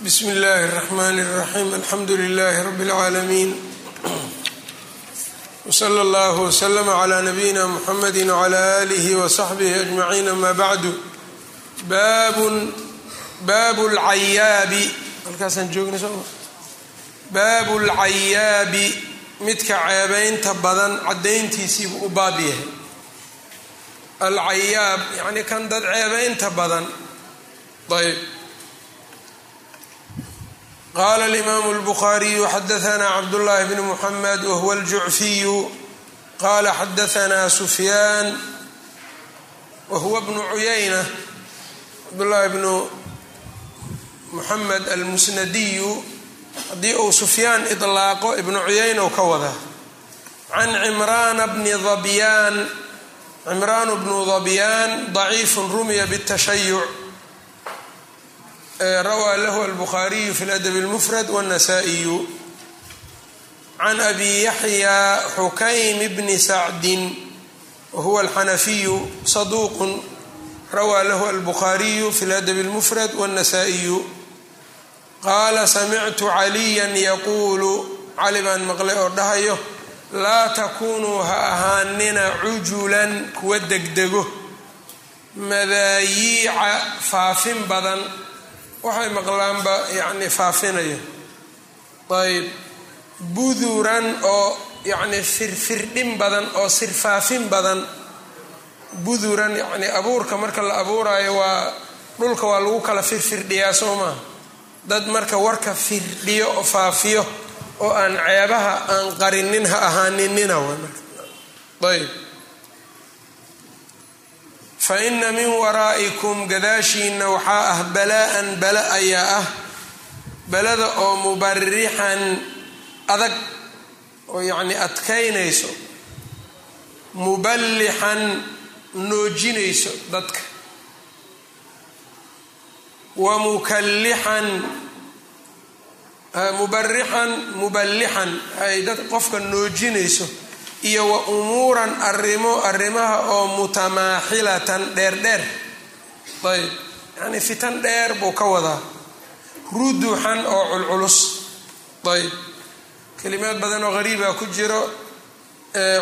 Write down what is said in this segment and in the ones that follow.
bsmi اllahi الرحmn الرaxيm alxamdu لlh rb العaalamiin wslى اllah wslm عlى nabiyina mxamedi وعlى آlih وصaxbih أجmaعiin ama bعdu bab اlcayaabi halkaasaan joogna soo baabu اlcayaabi midka ceebaynta badan cadayntiisiibuu u baab yahay alcayaab yani kan dad ceebaynta badan ayb qala alimaamu اlbukhaariyu xadaana cabdullahi bn muxamed wahuwa aljucfiyu qala xadaana sufyaan wahuwa bnu cuyayna cabdullahi bnu muxamed almusnadiyu haddii uu sufyaan iطlaaqo ibnu cuyayna u ka wadaa can cimraana bni dabyaan cimraan bnu dabyaan daciifu rumiya bالtashayuc rawaa lahu albukhaariyu fi ladab اlmufrad wاnasaa'iyu can abi yaxya xukaym bni sacdin wahuwa alxanafiyu saduuqu rawaa lahu albukhaariyu fi ladab اlmufrad wاnnasaa'iyu qaala samictu caliya yaquulu cali baan maqlay oo dhahayo laa takunuu ha ahaanina cujulan kuwa degdego madaayiica faafin badan waxay maqlaanba yacni faafinayo ayb buduran oo yacni firfirdhin badan oo sirfaafin badan. Buduran yacni abuurka marka la abuurayo waa dhulka waa lagu kala firfirdhiyaa soo maaha dad marka warka firdhiyo oo faafiyo oo aan ceebaha aan qarinin ha ahaaninina w ayb fa ina min waraa'ikum gadaashiina waxaa ah balaa-an bala ayaa ah balada oo mubarixan adag oo yacni adkaynayso muballixan noojinayso dadka wa mukallixan mubarixan muballixan ay dad qofka noojinayso iyo wa umuuran arrimo arrimaha oo mutamaaxilatan dheerdheer. Ayb. Yacnii fitan dheer buu ka wadaa. Ruduxan oo culculus. Ayb. Kelimaad badan oo qariibaa ku jiro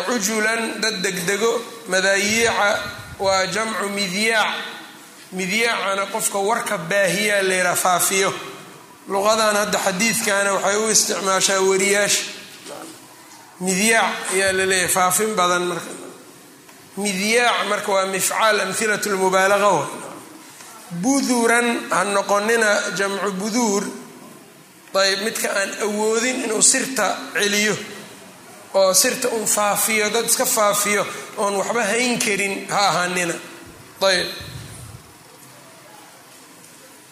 cujulan dad degdego madaayiica waa jamcu midyaac midyaacana qofka warka baahiyaa layraa faafiyo. Luqadan hadda xadiidkana waxay u isticmaashaa wariyaasha midyaac ayaa la leeyahay faafin badan marka. Midyaac marka waa mifcaal amhilat lmubaalaga wa buduran ha noqonina jamcu buduur. Ayb midka aan awoodin inuu sirta celiyo oo sirta un faafiyo dad iska faafiyo oon waxba hayn karin ha ahaanina. Ayb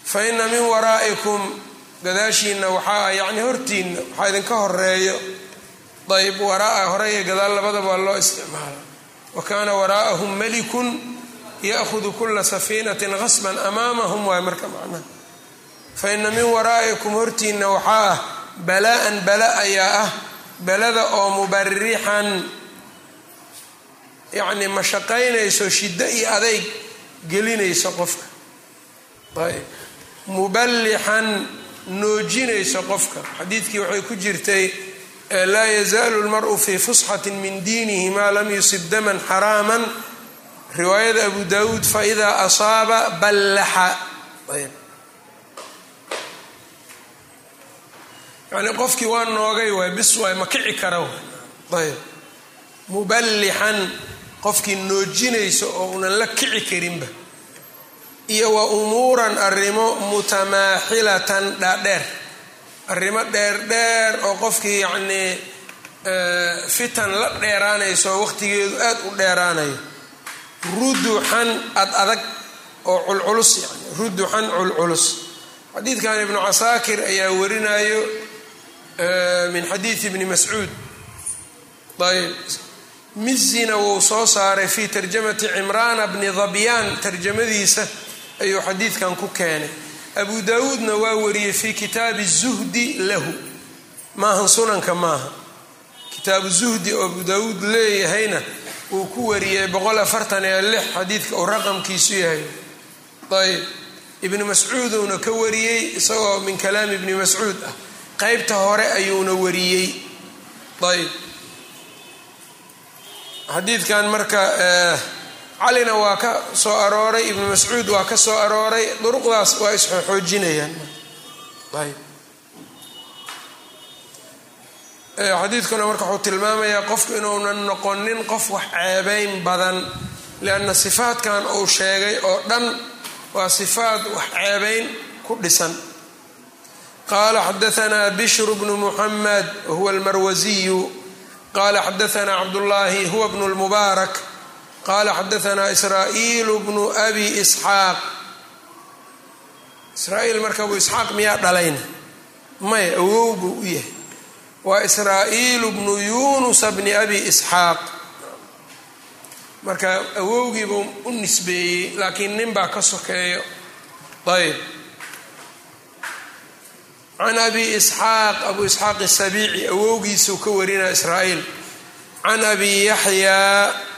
fa ina min waraa'ikum gadaashiina waxaa yacni hortiina waxaa idinka horeeyo ayb waraa hore iyo gadaal labadaba waa loo isticmaala. Wa kaana waraa'ahum malikun ya'hudu kula safiinatin qasban amaamahum waay marka macnaha fa ina min waraa'ikum hortiina waxaa ah balaa-an bala ayaa ah balada oo mubarixan yacni mashaqaynayso shiddo iyo adayg gelinayso qofka. Ayb muballixan noojinayso qofka. Xadiidkii waxay ku jirtay laa yazaalu lmaru fii fusxati min diinihi maa lam yusib daman xaraama riwaayada abu dawuud faidaa asaaba ballaxa. Yani qofkii waa noogay waay bis waay ma kici kara ayb. Muballixan qofkii noojinayso oo unan la kici karinba. Iyo wa umuuran arrimo mutamaaxilatan dhaadheer arrimo dheerdheer oo qofkii yacnii fitan la dheeraanayso waqtigeedu aad u dheeraanayo. Ruduxan ad adag oo culculus yani ruduxan culculus. Xadiidkan ibnu casaakir ayaa warinayo min xadiidi ibni mascuud. Ayb mizina wuu soo saaray fi tarjamati cimraana bni dabyaan tarjamadiisa ayuu xadiidkan ku keenay abu daawuudna waa wariyey fi kitaabi zuhdi lahu. Maahan sunanka maaha. Kitaabu zuhdi oo abu daawuud leeyahayna wuu ku wariyey boqol afartan iyo lix xadiidka uu raqamkiisu yahay. Ayb ibni mascuuduna ka wariyey isagoo min kalaami ibni mascuud ah qeybta hore ayuuna wariyey. Ayb xadiidkan marka calina waa ka soo arooray ibnu mascuud waa ka soo arooray duruqdaas waa isxoojinayaan xadiidkuna marka wuxuu tilmaamayaa qofku inuunan noqonin qof wax ceebeyn badan lianna sifaadkan uu sheegay oo dhan waa sifaad wax ceebeyn ku dhisan. Qaala xadaanaa bishru bnu muxamed huwa almarwasiyu qala xadaanaa cabdullaahi huwa bnu lmubaarak qala xadaanaa israa'iilu bnu abi isxaaq israa'iil marka abu isxaaq miyaa dhalayna maya awow buu u yahay waa israa'iilu bnu yunusa bni abi isxaaq marka awowgiibuu u nisbeeyey laakiin nin baa ka sokeeyo ayb can abi isxaaq abu isxaaq asabiici awowgiisuu ka warinaa israa'iil can abi yaxyaa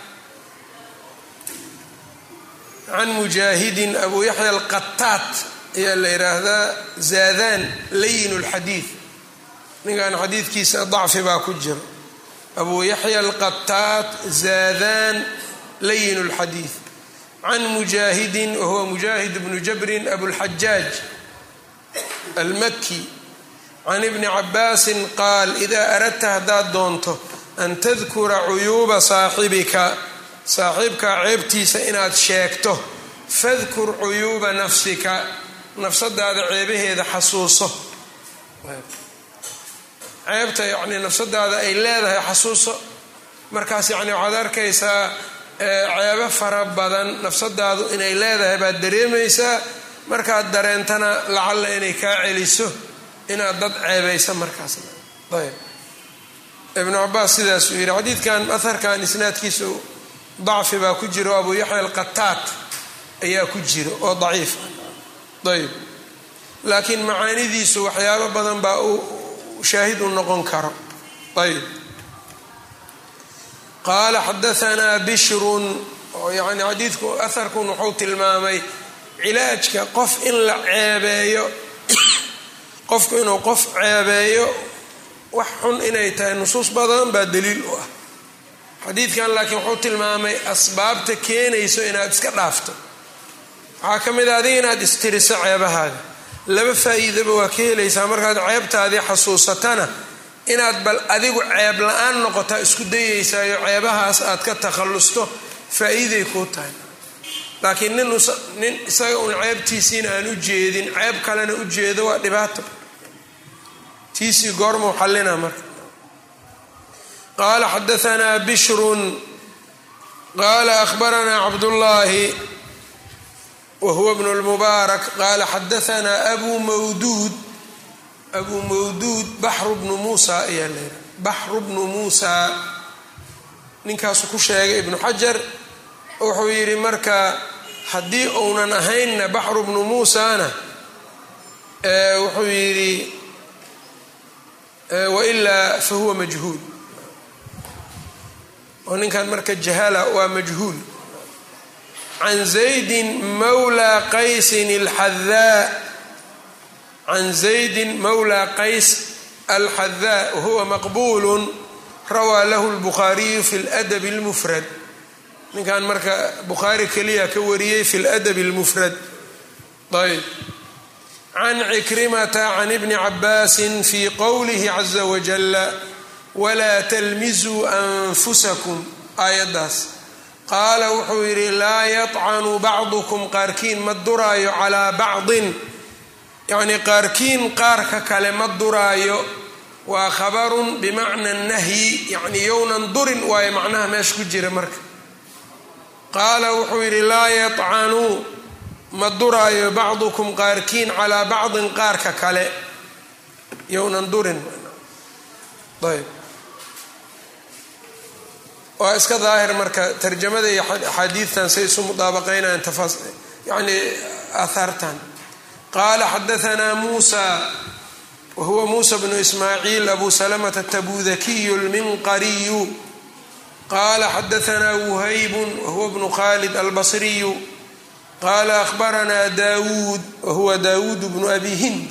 can mujaahidin abu yaxya alqataat ayaa la yidhaahdaa zaadaan layin lxadiid ninkan xadiidkiisa dacfi baa ku jira. Abu yaxya alqataat zaadaan layin اlxadiid can mujaahidin wahuwa mujaahid bnu jabrin abulxajaaj almaki can ibni cabaasin qaal idaa aradta haddaad doonto an tadkura cuyuuba saaxibika saaxiibka ceebtiisa inaad sheegto fadkur cuyuuba nafsika nafsadaada ceebaheeda xasuuso. Ceebta yacnii nafsadaada ay leedahay xasuuso. Markaas yacni waxaad arkaysaa ceebo fara badan nafsadaadu inay leedahay baad dareemaysaa. Markaad dareentana lacalla inay kaa celiso inaad dad ceebaysa markaas. Ayb. Ibnu cabaas sidaasuu yidhi xadiidkan aharkan isnaadkiisu dacfi baa ku jiro abu yaxya alqataat ayaa ku jiro oo daciif ayb laakiin macaanidiisu waxyaabo badan baa uu shaahid u noqon karo. Ayb qaala xadaanaa bishrun oo yani xadiidku aharkun wuxuu tilmaamay cilaajka qof in la ceebeeyo qofku inuu qof ceebeeyo wax xun inay tahay nusuus badan baa daliil u ah xadiidkan laakiin wuxuu tilmaamay asbaabta keenayso inaad iska dhaafto. Waxaa ka mid a adiga inaad istiriso ceebahaaga. Laba faa'iidaba waa ka helaysaa markaad ceebtaadii xasuusatana inaad bal adigu ceeb la'aan noqotaa isku dayeysaayo ceebahaas aad ka takhallusto faa'iiday kuu tahay. Laakiin nin isaga uun ceebtiisiina aan u jeedin ceeb kalena u jeedo waa dhibaato. Tiisii goormuu xallina marka qaala xadaanaa bishrun qaala ahbaranaa cabdullaahi whuwa bn lmubaarak qaala xadaanaa abu mawduud abu mawduud baxru bnu muusa ayaa la yidhaha baxru bnu ku sheegay ibnu xajar wuxuu yidhi marka haddii uunan ahaynna baxru bnu muusana wuxuu yidhi wailaa fahuwa majhuul oo ninkan marka jahala waa majhuul. Can zaydin mawla qaysin alxadaa can zaydin mawla qays alxadaa wahuwa maqbuulu rawaa lahu lbukhaariyu fi ladabi اlmufrad ninkan marka bukhaari keliya ka wariyey fi ladabi اlmufrad ayb can cikrimata can ibni cabaasin fi qowlihi caza wajala walaa talmizuu anfusakum aayaddaas. Qaala wuxuu yidhi laa yacanu bacdukum qaarkiin ma duraayo calaa bacdin. Yacnii qaarkiin qaarka kale ma duraayo waa khabarun bimacna nahyi yacnii yownan durin waayo macnaha meesha ku jira marka. Qaala wuxuu yidhi laa yacanu ma duraayo bacdukum qaarkiin calaa bacdin qaarka kale yownan durin. Ayb waa iska daahir marka tarjamada iyo axaadiidtan say isu mudaabaqaynayaan yani aahaartan. Qaala xadaanaa muusa wahuwa muusa bnu ismaaciil abu salamata tabudakiyu lminqariyu qaala xadaanaa wuhaybun wahuwa bnu khalid albasriyu. Qaala akhbaranaa daawuud wahuwa daawuud bnu abi hind.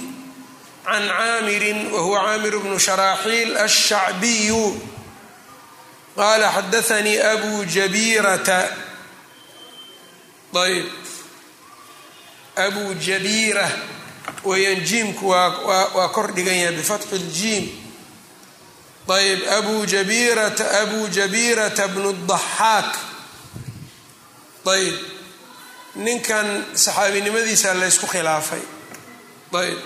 Can caamirin wahuwa caamir bnu sharaaxiil alshacbiyu qaala xadaanii abu jabiirata ayb abu jabiira weeyaan jiimku waa kor dhigan yahay bifatxi ljiim ayb abu jabirata abu jabirata bnu daxaak ayb ninkan saxaabinimadiisa laysku khilaafay ayb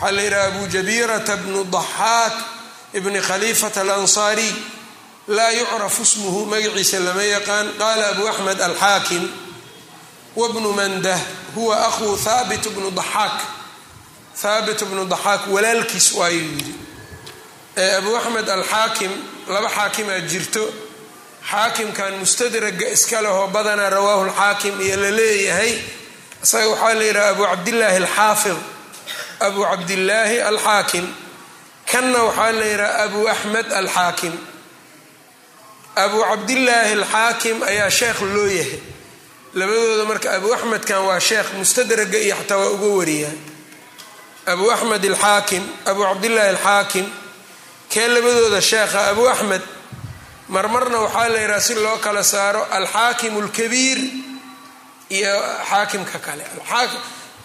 waxaa la yidhaha abu jabirata bnu daxaak ibni khaliifata alansaariy laa yucrafu smuhu magaciisa lama yaqaan. Qaala abu axmed alxaakim wabnu mandah huwa akhuu haabit bnu daxaak haabit bnu daxaak walaalkiis waayuu yidhi. Abu axmed alxaakim laba xaakimaa jirto. Xaakimkan mustadraga iska lehoo badanaa rawaahu lxaakim iyo la leeyahay. Isaga waxaa la yidhaha abu cabdillaahi alxaafid abu cabdillaahi alxaakim kanna waxaa la yidhaha abu axmed alxaakim abu cabdillaahi alxaakim ayaa sheekh loo yahay. Labadooda marka abu axmedkan waa sheekh mustadraga iyo xataa waa uga wariyaa abu axmed alxaakim abu cabdillaahi alxaakim kee labadooda sheekha? Abu axmed marmarna waxaa la yidhaha si loo kala saaro alxaakim alkabiir iyo xaakimka kale.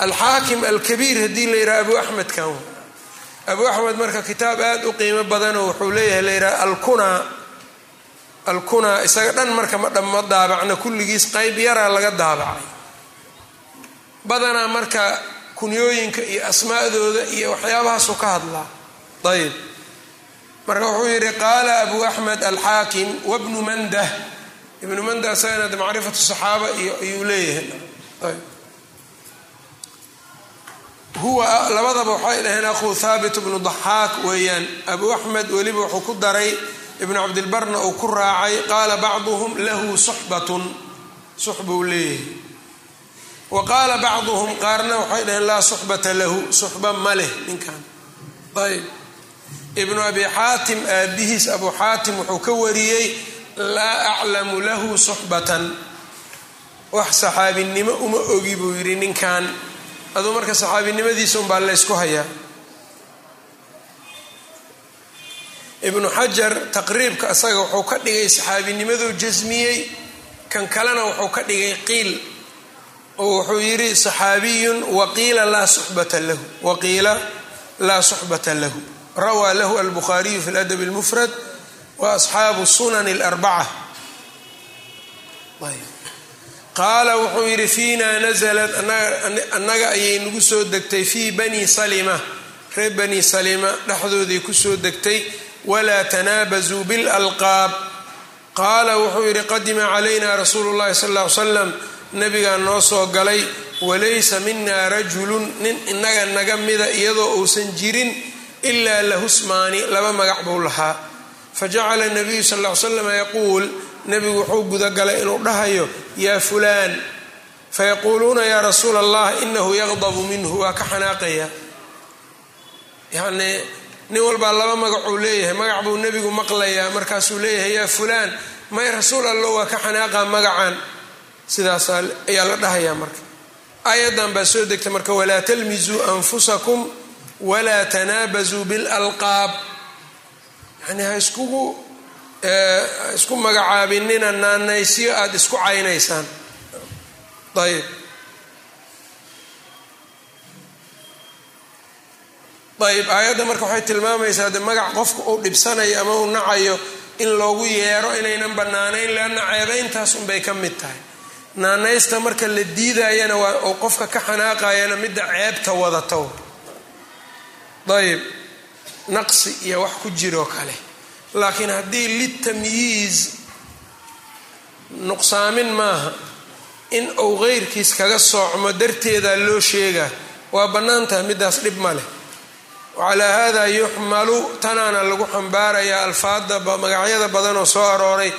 Alxaakim alkabiir haddii la yidhaha abu axmed kan abu axmed marka kitaab aada u qiimo badanoo wuxuu leeyahay la yidhaha alkunaa alkunaa isaga dhan marka ma dhamma daabacna kulligiis qeyb yaraa laga daabacay. Badanaa marka kunyooyinka iyo asmaadooda iyo waxyaabahaasu ka hadlaa. Ayb marka wuxuu yidhi qaala abu axmed alxaakim wabnu mandah. Ibnu mandah isagana de saxaaba iyo ayuu leeyahay. Huwa labadaba waxay dhaheen akhuu thaabit bnu daxaak weeyaan. Abu axmed weliba wuxuu ku daray ibnu cabdilbarna uu ku raacay qaala bacduhum lahu suxbatun suxbuu leeyahay. Wa qaala bacduhum qaarna waxay dhaheen laa suxbata lahu. Suxba ma leh ninkan. Ayb ibnu abi xaatim aabihiis abu xaatim wuxuu ka wariyey laa aclamu lahu suxbatan wax saxaabinimo uma ogi buu yidhi ninkan. Aduu marka saxaabinimadiisa unbaa laysku hayaa ibnu xajar taqriibka isaga wuxuu ka dhigay saxaabinimaduu jasmiyey kan kalena wuxuu ka dhigay qiil. Oo wuxuu yidhi saxaabiyun waqiila laa suxbata lahu. Waqiila laa suxbata lahu. Rawaa lahu albukhaariyu fi ladab اlmufrad wa asxaabu sunan اlarbaca qaala wuxuu yidhi fiina nasalat annaga ayay nagu soo degtay fii bani salima. Ree bani salima dhexdoodii ku soo degtay walaa tanaabazuu biاlalqaab qaala wuxuu yidhi qadima calayna rasuulu اllahi sal ll ly slam nabigaa noo soo galay walaysa mina rajulun nin inaga naga mida iyadoo uusan jirin ilaa lahu smaani laba magac buu lahaa. Fajacala nabiyu sal ly slam yaquul nebigu wuxuu gudagalay inuu dhahayo yaa fulaan fayaquuluuna yaa rasuula allah inahu yaqdabu minhu waa ka xanaaqaya. Yacnii nin walbaa laba magacuu leeyahay magac buu nebigu maqlayaa markaasuu leeyahay yaa fulaan may rasuul allo waa ka xanaaqa magacan. Sidaas ayaa la dhahayaa marka. Aayadan baa soo degta marka walaa talmizuu anfusakum walaa tanaabazuu bilalqaab. Yani ha iskugu isku magacaabinina naanaysyo aada isku caynaysaan. Ayb ayb aayadda marka waxay tilmaamaysaa de magac qofka uu dhibsanayo ama uu nacayo in loogu yeero inaynan bannaanayn leanna ceebayntaas unbay ka mid tahay. Naanaysta marka la diidayana waa oo qofka ka xanaaqayana midda ceebta wadata ayb naqsi iyo wax ku jiroo kale. Laakiin haddii litamyiiz nuqsaamin maaha in uu qeyrkiis kaga soocmo darteeda loo sheegaa waa bannaan tahay middaas dhib ma leh wacalaa hada yuxmalu tanaana lagu xambaarayaa alfaada magacyada badan oo soo arooray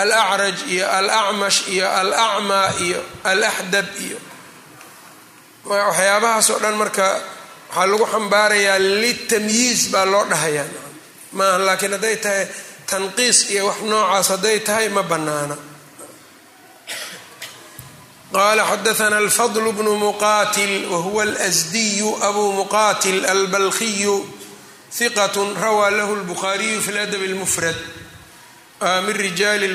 alacraj iyo alacmash iyo alacmaa iyo alaxdab iyo waxyaabahaas oo dhan marka waxaa lagu xambaarayaa litamyiiz baa loo dhahayaa maaha laakiin hadday tahay tanqiis iyo wax noocaas hadday tahay ma bannaana qala xadaana alfadl bnu muqatil wahuwa alsdiyu abu muqatil albalkiyu hiqat rawaa lahu lbukhaariyu fi ladab اlmufrad min rijaali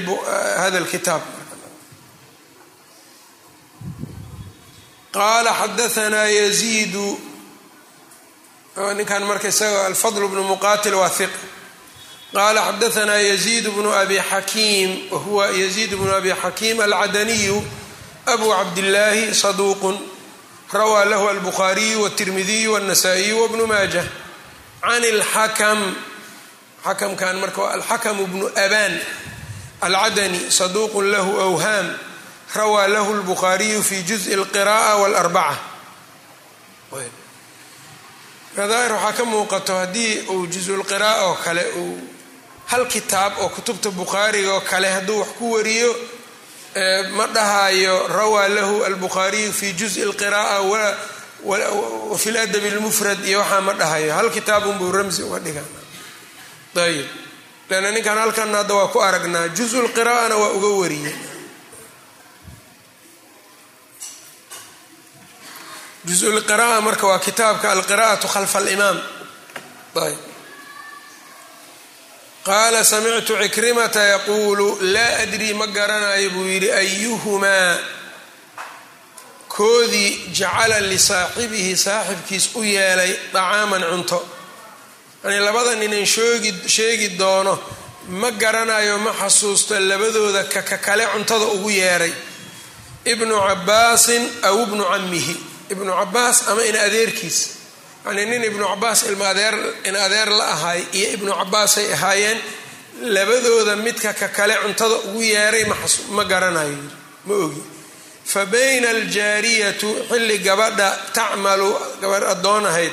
hada lkitaab qala xadaanaa yaziidu ninkan marka isaga alfadl bnu muqatil waa hiq qala xadaanaa yaziid bnu abi xakiim wahuwa yaziid bnu abi xakiim alcadaniyu abu cabdillaahi saduuqun rawaa lahu albukhaariyu wاtirmidiyu wاnasaa'iyu wbnu maajah can اlxakm xakamkan marka waa alxakm bnu aban alcadani saduuqun lahu awhaam rawaa lahu lbukhaariyu fi juزءi اlqiraءة wاlarbaca nadaahir waxaa ka muuqato haddii uu juزulqira'a oo kale uu hal kitaab oo kutubta bukhaariga oo kale hadduu wax ku wariyo ma dhahayo rawaa lahu albukhaariyu fi juzi اlqiraa'a wafi ladabi اlmufrad iyo waxaa ma dhahayo hal kitaabunbuu ramsi uga dhiga ayb lanna ninkan halkan hadda waa ku aragnaa juzu lqiraa'ana waa uga wariyey. Juzu lqira'a marka waa kitaabka alqira'atu khalfa alimaam. Ayb qaala samictu cikrimata yaquulu laa adrii ma garanayo buu yidhi ayuhumaa koodii jacala lisaaxibihi saaxibkiis u yeelay dacaaman cunto. Yani labada shoogi sheegi doono ma garanayo ma xasuusto labadooda kaka kale cuntada ugu yeeray ibnu cabaasin aw ibnu camihi ibnu cabaas ama in adeerkiis yani nin ibnu cabaas in adeer la ahay iyo ibnu cabaasay ahaayeen labadooda midka ka kale cuntada ugu yeeray ma garanayo. Ma ogi. Fa bayna aljaariyatu xilli gabadha tacmalu gabadh addoon ahayd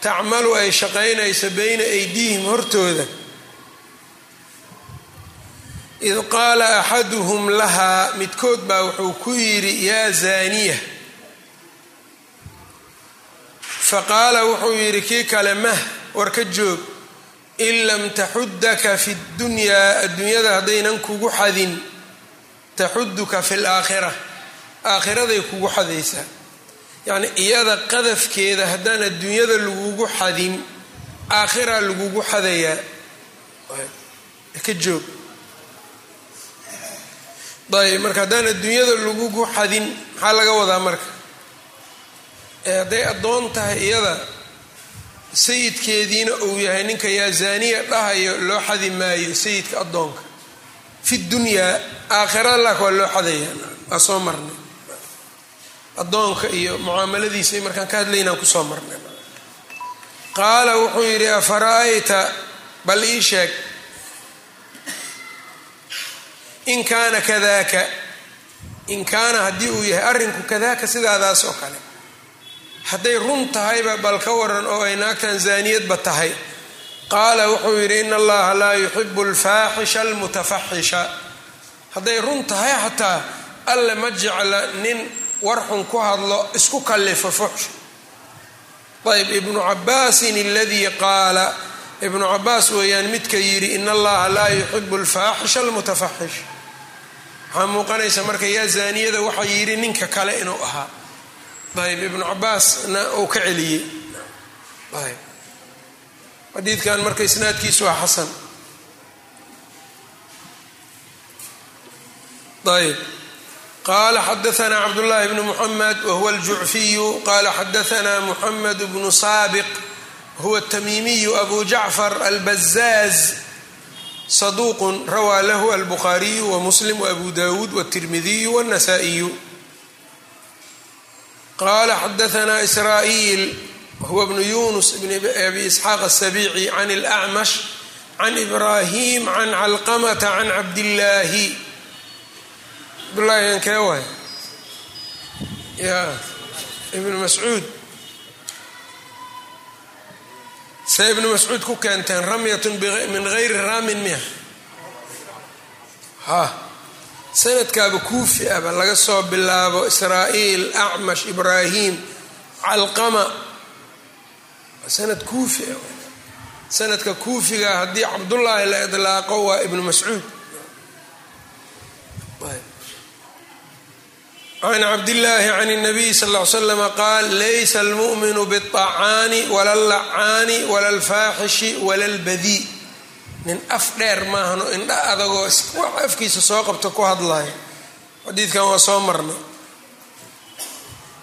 tacmalu ay shaqaynayso bayna aydiihim hortooda. Id qaala axaduhum lahaa midkood baa wuxuu ku yidhi yaa zaaniya faqaala wuxuu yidhi kii kale mah war ka joog. In lam taxudaka fi dunyaa adduunyada haddaynan kugu xadin taxuduka fi laakhira aakhiraday kugu xadaysaa yacni iyada qadafkeeda haddaan adduunyada lagugu xadin aakhiraa lagugu xadayaa ka joog. Ayb marka haddaan adduunyada lagugu xadin maxaa laga wadaa marka hadday addoon tahay iyada sayidkeediina uu yahay ninka yaa zaaniya dhahayo loo xadi maayo sayidka addoonka. Fi dunyaa aakhira laak waa loo xadaya. Waa soo marnay? Addoonka iyo mucaamaladiisa markaan ka hadlaynaan ku soo marnay. Qaala wuxuu yidhi afara'ayta bal ii sheeg in kaana kadaaka in kaana haddii uu yahay arrinku kadaaka sidaadaas oo kale hadday run tahayba bal ka waran oo ay naagtan zaaniyadba tahay. Qaala wuxuu yidhi in allaha laa yuxibu alfaaxisha almutafaxisha. Hadday run tahay xataa alle ma jecla nin warxun ku hadlo isku kallifo fuxsh. Ayb ibnu cabaasin aladii qaala ibnu cabaas weeyaan midka yidhi in allaha laa yuxibu alfaaxisha almutafaxish waxaa muuqanaysa marka yaa zaaniyada waxaa yidhi ninka kale inuu ahaa ayb ibnu cabaasna uu ka celiyey. Ayb xadiidkan marka isnaadkiisu waa xasan. Ayb qala xadaana cabdullahi bnu muxamed wahuwa aljucfiyu qala xadaana muxamed bnu saabiq wahuwa atamiimiyu abu jacfar albazaaz saduuqun rawaa lahu albukhaariyu wamuslim waabu dawuud wاtirmidiyu wاnasaa'iyu qala xadaana israa'iil wahuwa bnu yunus bn abi isxaaq asabici can اlacmash can ibrahim can calqamata can cabdillaahi cabdullahi kee waay ya ibnu mascuud see ibnu mascuud ku keenteen ramyatun min gayri raamin miya sanadkaaba kuufi aba laga soo bilaabo israa'iil acmash ibraahim calqama sanad kuufi ah sanadka kuufiga haddii cabdullaahi la idlaaqo waa ibnu mascuud can cabdillaahi can الnabiy sal ll ly slama qaal laysa almu'minu bالطacaani wala اllacaani wala اlfaaxishi wala اlbadii nin af dheer maahano indha adagoo wax afkiisa soo qabto ku hadlaya xadiidkan waa soo marnay.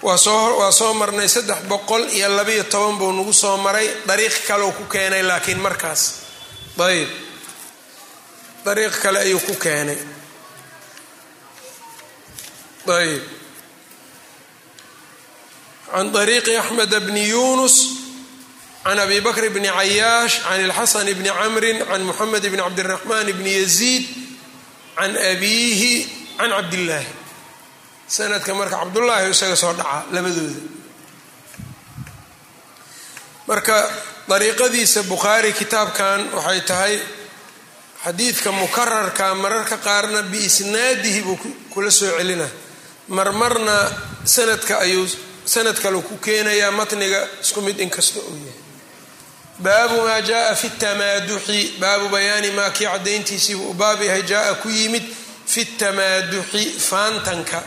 Waa soo marnay saddex boqol iyo labayo toban buu nagu soo maray. Dariiq kaleu ku keenay laakiin markaas. Ayb dariiq kale ayuu ku keenay. Ayb can طariiqi axmed bni yunus can abi bakr bni cayaash can اlxasan bni camri can muxamed bni cabdiraxmaan bni yaziid can abiihi can cabdillaahi sanadka marka cabdullaahi isaga soo dhacaa labadooda marka dariiqadiisa bukhaari kitaabkan waxay tahay xadiidka mukararka mararka qaarna biisnaadihi buu kula soo celina marmarna sanadka ayuu sanad kale ku keenayaa matniga isku mid inkasta uu yahay baabu maa jaaa fi tamaaduxi baabu bayaani maa kii cadayntiisiibuu u baab yahay jaaa ku yimid fi tamaaduxi faantanka.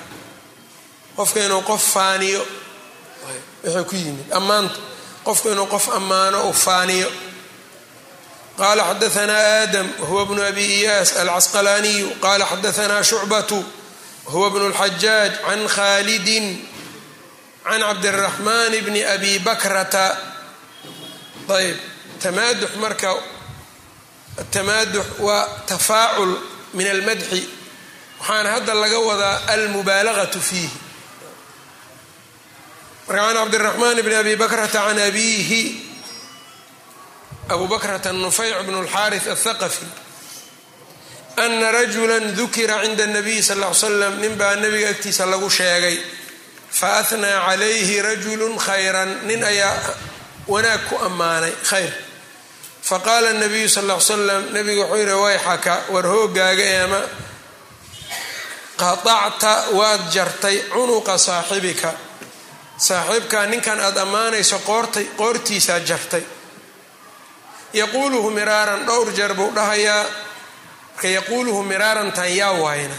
Qofka inuu qof faaniyo wuxuu ku yimid. Ammaanta qofka inuu qof ammaano u faaniyo. Qala xadaanaa aadam huwa bnu abi iyaas alcasqalaaniyu qala xadaanaa shucbatu huwa bnu اlxajaaj can khalidin can cabdiraxmaan bni abi bakrata ayb. Tamaadux marka atamaadux waa tafaacul min almadxi. Waxaana hadda laga wadaa almubaalagatu fiihi marka can cabdiraxmaan bni abi bakrata can abiihi abu bakrata nufayc bn اlxaari athaqafi ana rajula dukira cinda اnabiy sal l slam ninbaa nabiga agtiisa lagu sheegay faathnaa calayhi rajulu khayra nin ayaa wanaag ku ammaanay. Khayr. Faqaala nabiyu sal ll ly slam nabiga wuxuu yihi wayxaka war hoogaaga eema. Qaطacta waad jartay cunuqa saaxibika. Saaxiibkaa ninkan aada ammaanayso qoortay qoortiisaa jartay. Yaquuluhu miraaran dhowr jeer buu dhahayaa. Marka yaquuluhu miraarantan yaa waayna.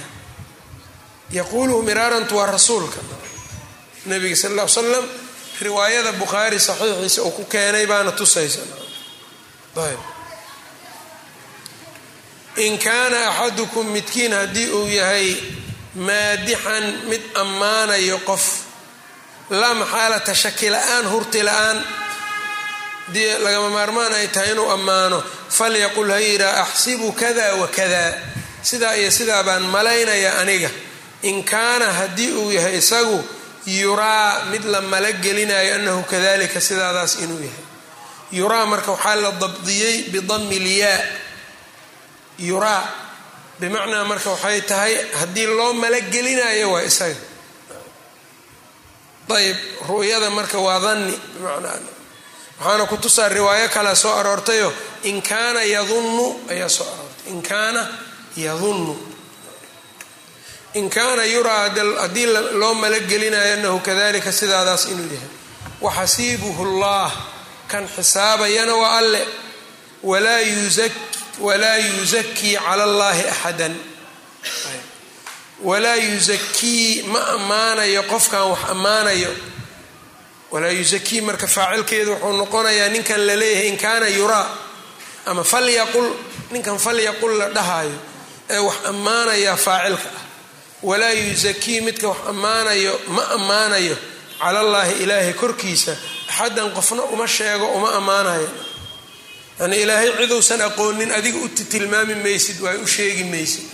Yaquuluhu miraarantu waa rasuulka. Nabiga sal ll ly slam riwaayada bukhaari saxiixiisa uu ku keenay baana tusaysa in kaana axadukum midkiin haddii uu yahay maadixan mid ammaanayo qof laa maxaalata shaki la'aan hurti la'aan dii lagama maarmaan ay tahay inuu ammaano falyaqul ha yihaa axsibu kada wa kada sidaa iyo sidaa baan malaynaya aniga. In kaana haddii uu yahay isagu yuraa mid la malagelinayo annahu kadalika sidaadaas inuu yahay. Yuraa marka waxaa la dabdiyey bidami lyaa yuraa bimacnaa marka waxay tahay haddii loo malagelinayo waa isaga. Ayb ru'yada marka waa danni bimacnaa. Waxaana ku tusaa riwaayo kale soo aroortayo in kaana yadunnu ayaa soo aroortay. In kaana yadunnu in kaana yuraa haddii loo malagelinayo annahu kadalika sidaadaas inuu yahay. Waxasiibuhu llah kan xisaabayana waa alle. Walaa yuzakii cala allahi axadan walaa yuzakii ma ammaanayo qofkan wax ammaanayo. Walaa yuzakii marka faacilkeedu wuxuu noqonayaa ninkan la leeyahay in kaana yuraa ama falyaqul ninkan falyaqul la dhahaayo ee wax ammaanayaa faacilka. ah walaa yuzakii midka wax ammaanayo ma ammaanayo. Cala allaahi ilaahay korkiisa axaddan qofna uma sheego uma ammaanayo. Yani ilaahay ciduusan aqoonin adiga u tilmaami maysid waa u sheegi maysid.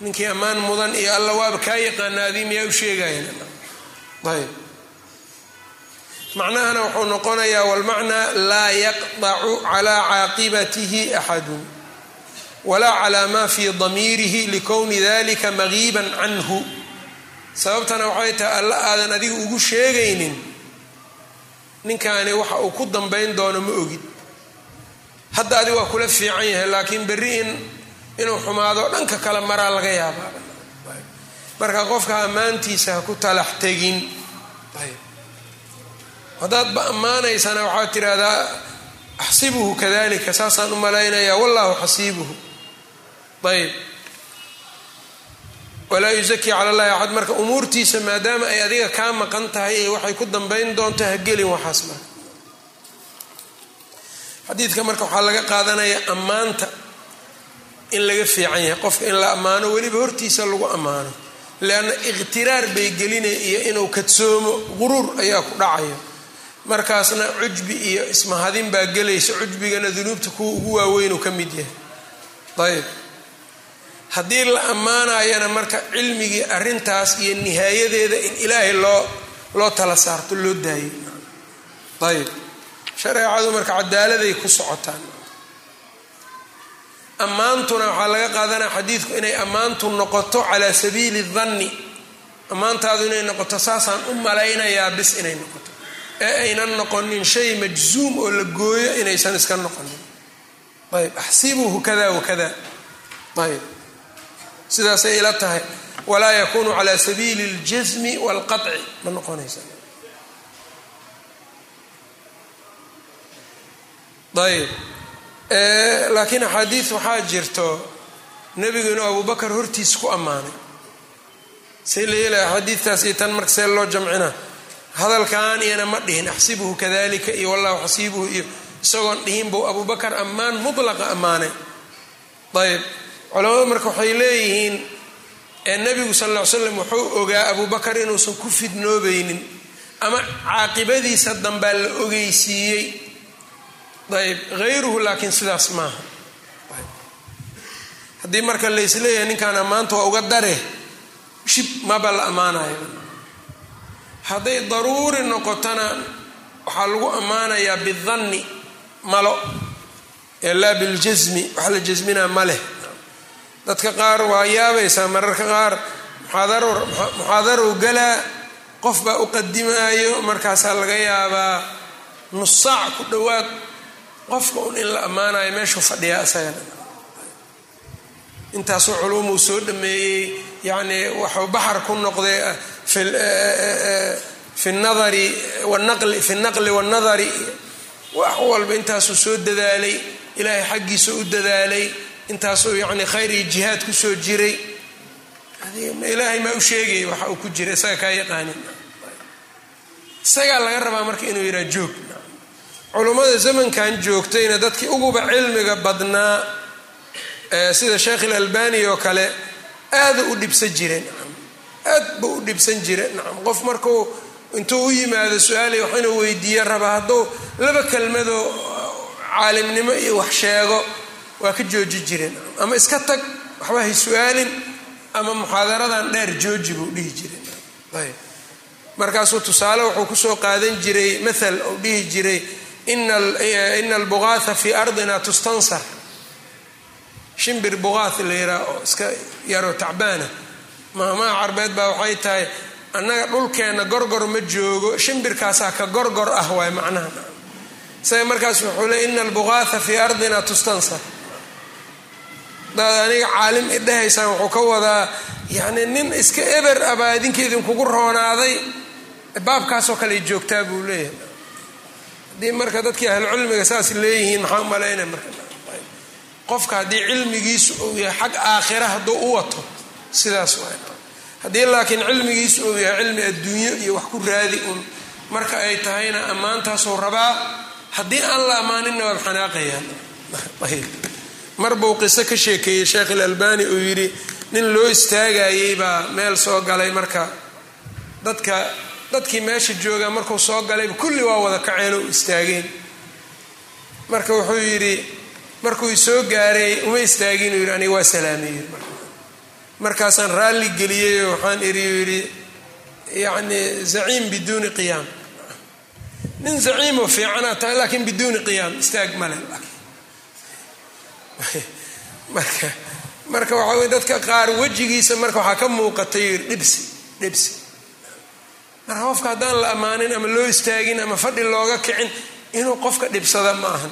Ninkii ammaan mudan iyo alla waaba kaa yaqaana adii miyaa u sheegayan ayb macnahana wuxuu noqonayaa walmacnaa laa yaqdacu calaa caaqibatihi axadun walaa calaa maa fii damiirihi likowni dalika magiiban canhu. Sababtana waxay tahay alla aadan adiga ugu sheegaynin ninkaani waxa uu ku dambayn doono ma ogid. Hadda adi waa kula fiican yahay laakiin berri in inuu xumaado dhanka kale maraa laga yaabaa. Marka qofka ammaantiisa ha ku talax tegin. Haddaadba ammaanaysana waxaad tidhaahdaa axsibuhu kadalika saasaan u malaynayaa wallahu xasiibuhu ayb walaa yusakii cala allahi axad marka umuurtiisa maadaama ay adiga kaa maqan tahay ee waxay ku dambayn doonto ha gelin waxaas marka. Xadiidka marka waxaa laga qaadanaya ammaanta in laga fiican yahay qofka in la ammaano weliba hortiisa lagu ammaano leanna ikhtiraar bay gelinaya iyo inuu kadsoomo quruur ayaa ku dhacayo markaasna cujbi iyo ismahadin baa gelaysa cujbigana dunuubta kuwa ugu waaweynuu ka mid yahay. Ayb haddii la ammaanayana marka cilmigii arrintaas iyo nihaayadeeda in ilaahay loo loo tala saarto loo daayo. Ayb shareecadu marka cadaaladay ku socotaan. Ammaantuna waxaa laga qaadanaya xadiidku inay ammaantu noqoto calaa sabiili danni ammaantaadu inay noqoto saasaan u malaynayaa bis inay noqoto. Ee aynan noqonin shay majzuum oo la gooyo inaysan iska noqonin. Ayb axsibuhu kada wakada ayb sidaasay ila tahay walaa yakunu calaa sabiili اljasmi wاlqaطci ma noqonaysa ayb laakiin axaadiis waxaa jirto nebigu inuu abubakar hortiis ku ammaanay say la yeelaya axaadiistaas iyo tan marka see loo jamcina hadalkan iyana ma dhihin axsibuhu kadalika iyo wallahu xasiibuhu iyo isagoon dhihin buu abubakar ammaan mutlaqa ammaanay ayb culamadu marka waxay leeyihiin nebigu sal ll ly slam wuxuu ogaa abubakar inuusan ku fidnoobaynin ama caaqibadiisa dambaa la ogeysiiyey. Ayb hayruhu laakiin sidaas maaha. Haddii marka laysleeyahay ninkaan ammaanta waa uga dare shib maba la ammaanayo. Hadday daruuri noqotona waxaa lagu ammaanayaa bidanni malo ee laa biljasmi wax la jasminaa ma leh dadka qaar waa yaabaysaa mararka qaar muxaadarow galaa qof baa u qadimaayo markaasaa laga yaabaa nus saac ku dhowaad qofka un in la ammaanayo meeshuu fadhiyaa isagana intaasoo culumuu soo dhameeyey yacnii waxuu baxar ku noqday fi nadari wanaqli fi naqli wanadari wax walba intaasuu soo dadaalay ilaahay xaggiisa u dadaalay intaasuu yacni khayr iyo jihaad ku soo jiray. Ilaahay maa u sheegay waxa uu ku jira isaga kaa yaqaanin. Isagaa laga rabaa marka inuu yidhaha joog. Culummada zamankan joogtayna dadkii uguba cilmiga badnaa sida sheekh ilalbani oo kale aada u dhibsan jireen aad buu u dhibsan jira nacam qof markuu intuu u yimaado su'aalay wax inuu weydiiyo raba hadduu laba kelmadoo caalimnimo iyo wax sheego waa ka jooji jireen ama iska tag waxba hay su'aalin ama muxaadaradan dheer jooji buu dhihi ayb. Markaasuu tusaale wuxuu ku soo qaadan jiray mathal uu dhihi jiray ina albugaatha fii ardina tustansar. Shimbir buqaath la yiraa oo iska yaroo tacbaana. Maamaha carbeed baa waxay tahay annaga dhulkeenna gorgor ma joogo shimbirkaasaa ka gorgor ah waay macnaha. Isaga markaas wuxuu le ina albugaatha fii ardina tustansar daad aniga caalim idhahaysaan wuxuu ka wadaa yacni nin iska eber abaa idinka idinkugu roonaaday. Baabkaasoo kale joogtaa buu leeyahay. Haddii marka dadkii ahlucilmiga saas leeyihiin maxaa u malaynaya marka? Qofka haddii cilmigiisu uu yahay xag aakhira hadduu u wato sidaas waay haddii laakiin cilmigiisu uu yahay cilmi adduunyo iyo wax ku raadi un marka ay tahayna ammaantaasuu rabaa haddii aan la ammaaninna waad xanaaqayaan mar buu qiso ka sheekeeyey sheekh ilalbani uu yidhi nin loo istaagayey baa meel soo galay marka. Dadka dadkii meesha jooga markuu soo galayba kulli waa wada kaceen oo istaageen. Marka wuxuu yidhi markuu isoo gaaray uma istaagin uu yidhi aniga waa salaamay markaasaan raalli geliyey waxaan iri yidhi yacni zaciim biduuni qiyaam. Nin zaciimo fiicana tahay laakiin biduuni qiyaam istaag male marka marka waxaa wey dadka qaar wejigiisa marka waxaa ka muuqatay dhibsi dhibsi. Marka qofka haddaan la ammaanin ama loo istaagin ama fadhi looga kicin inuu qofka dhibsada ma ahan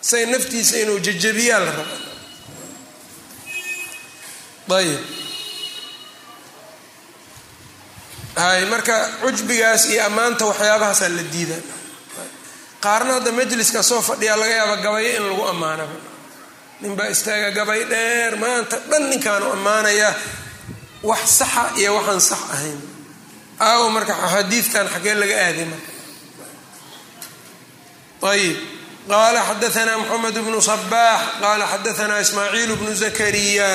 say naftiisa inuu jajabiyaa la raba ayib hay marka cujbigaas iyo ammaanta waxyaabahaasaa la diida qaarna hadda majliska soo fadhiyaa laga yaaba gabayo in lagu ammaanaba ninbaa istaaga gabay dheer maanta dhan ninkaanu ammaanayaa wax saxa iyo waxaan sax ahayn aawo marka xadiidkan xagee laga aaday marka ayb qala xadaana mxamed bnu صbax qala xadaana ismaaciil bnu zakariya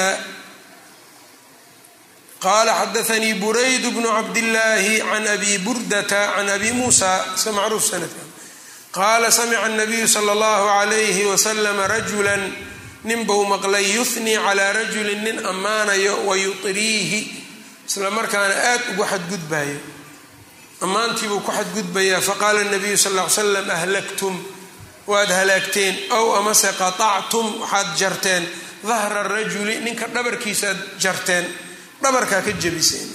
qala xadaanii burayd bnu cabdillaahi can abi burdata can abi muusa iska macruuf sanadkan qaala samica الnabiyu slى اllahu عalayhi waslm rajula nin bau maqlay yunii calaa rajulin nin ammaanayo wayuriihi isla markaana aad ugu xadgudbayo ammaantiibuu ku xadgudbayaa faqaala nabiyu sal l slam ahlaktum. Waad halaagteen ow amase qatactum waxaad jarteen dahra rajuli ninka dhabarkiisaad jarteen. Dhabarkaa ka jabiseen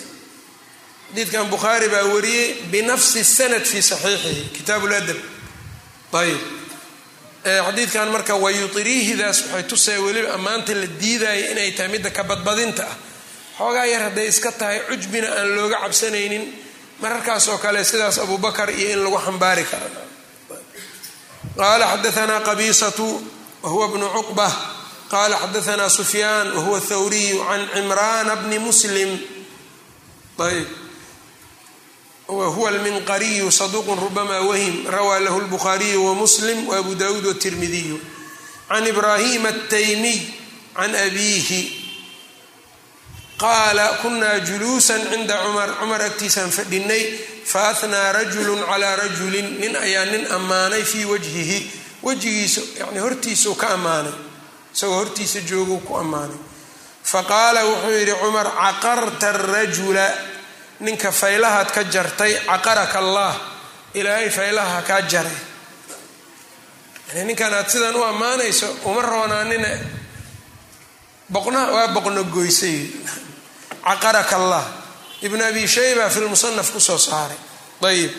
xadiidkan bukhaari baa wariyey binafsi sanad fii saxiixihi. Kitaab ladab ayb xadiidkan marka wayuiriihidaas waxay tusaya weliba ammaanta la diidaya inay tahay midda ka badbadinta. Ah xoogaa yar hadday iska tahay cujbina aan looga cabsanaynin. Mararkaas oo kale sidaas abubakar iyo in lagu xambaari kara qala xadaana qabisatu wahuwa bnu cuqba. Qala xadaana sufyaan wahuwa thawriyu can cimrana bni muslim. Ayb whuwa alminqariyu saduuq rubama wahim. Rawaa lahu lbukhaariyu wamuslim waabu dawuud watirmidiyu can ibrahim ataymiy can abiihi. Qaala kunaa juluusan cinda cumar cumar agtiisaan fadhinay faahnaa rajulu calaa rajulin. Nin ayaa nin ammaanay fii wajhihi. Wejigiisa yani hortiisau ka ammaanay. Isagoo hortiisa jooguu ku ammaanay. Faqaala wuxuu yidhi cumar caqarta rajula ninka faylahaad ka jartay caqaraka allah ilaahay faylaha kaa jaray. Yani ninkan aad sidan u ammaanayso uma roonaanina boqna waa boqno goysay. Caqaraka allah ibn abi shayba fi lmusanaf ku soo saaray. Ayib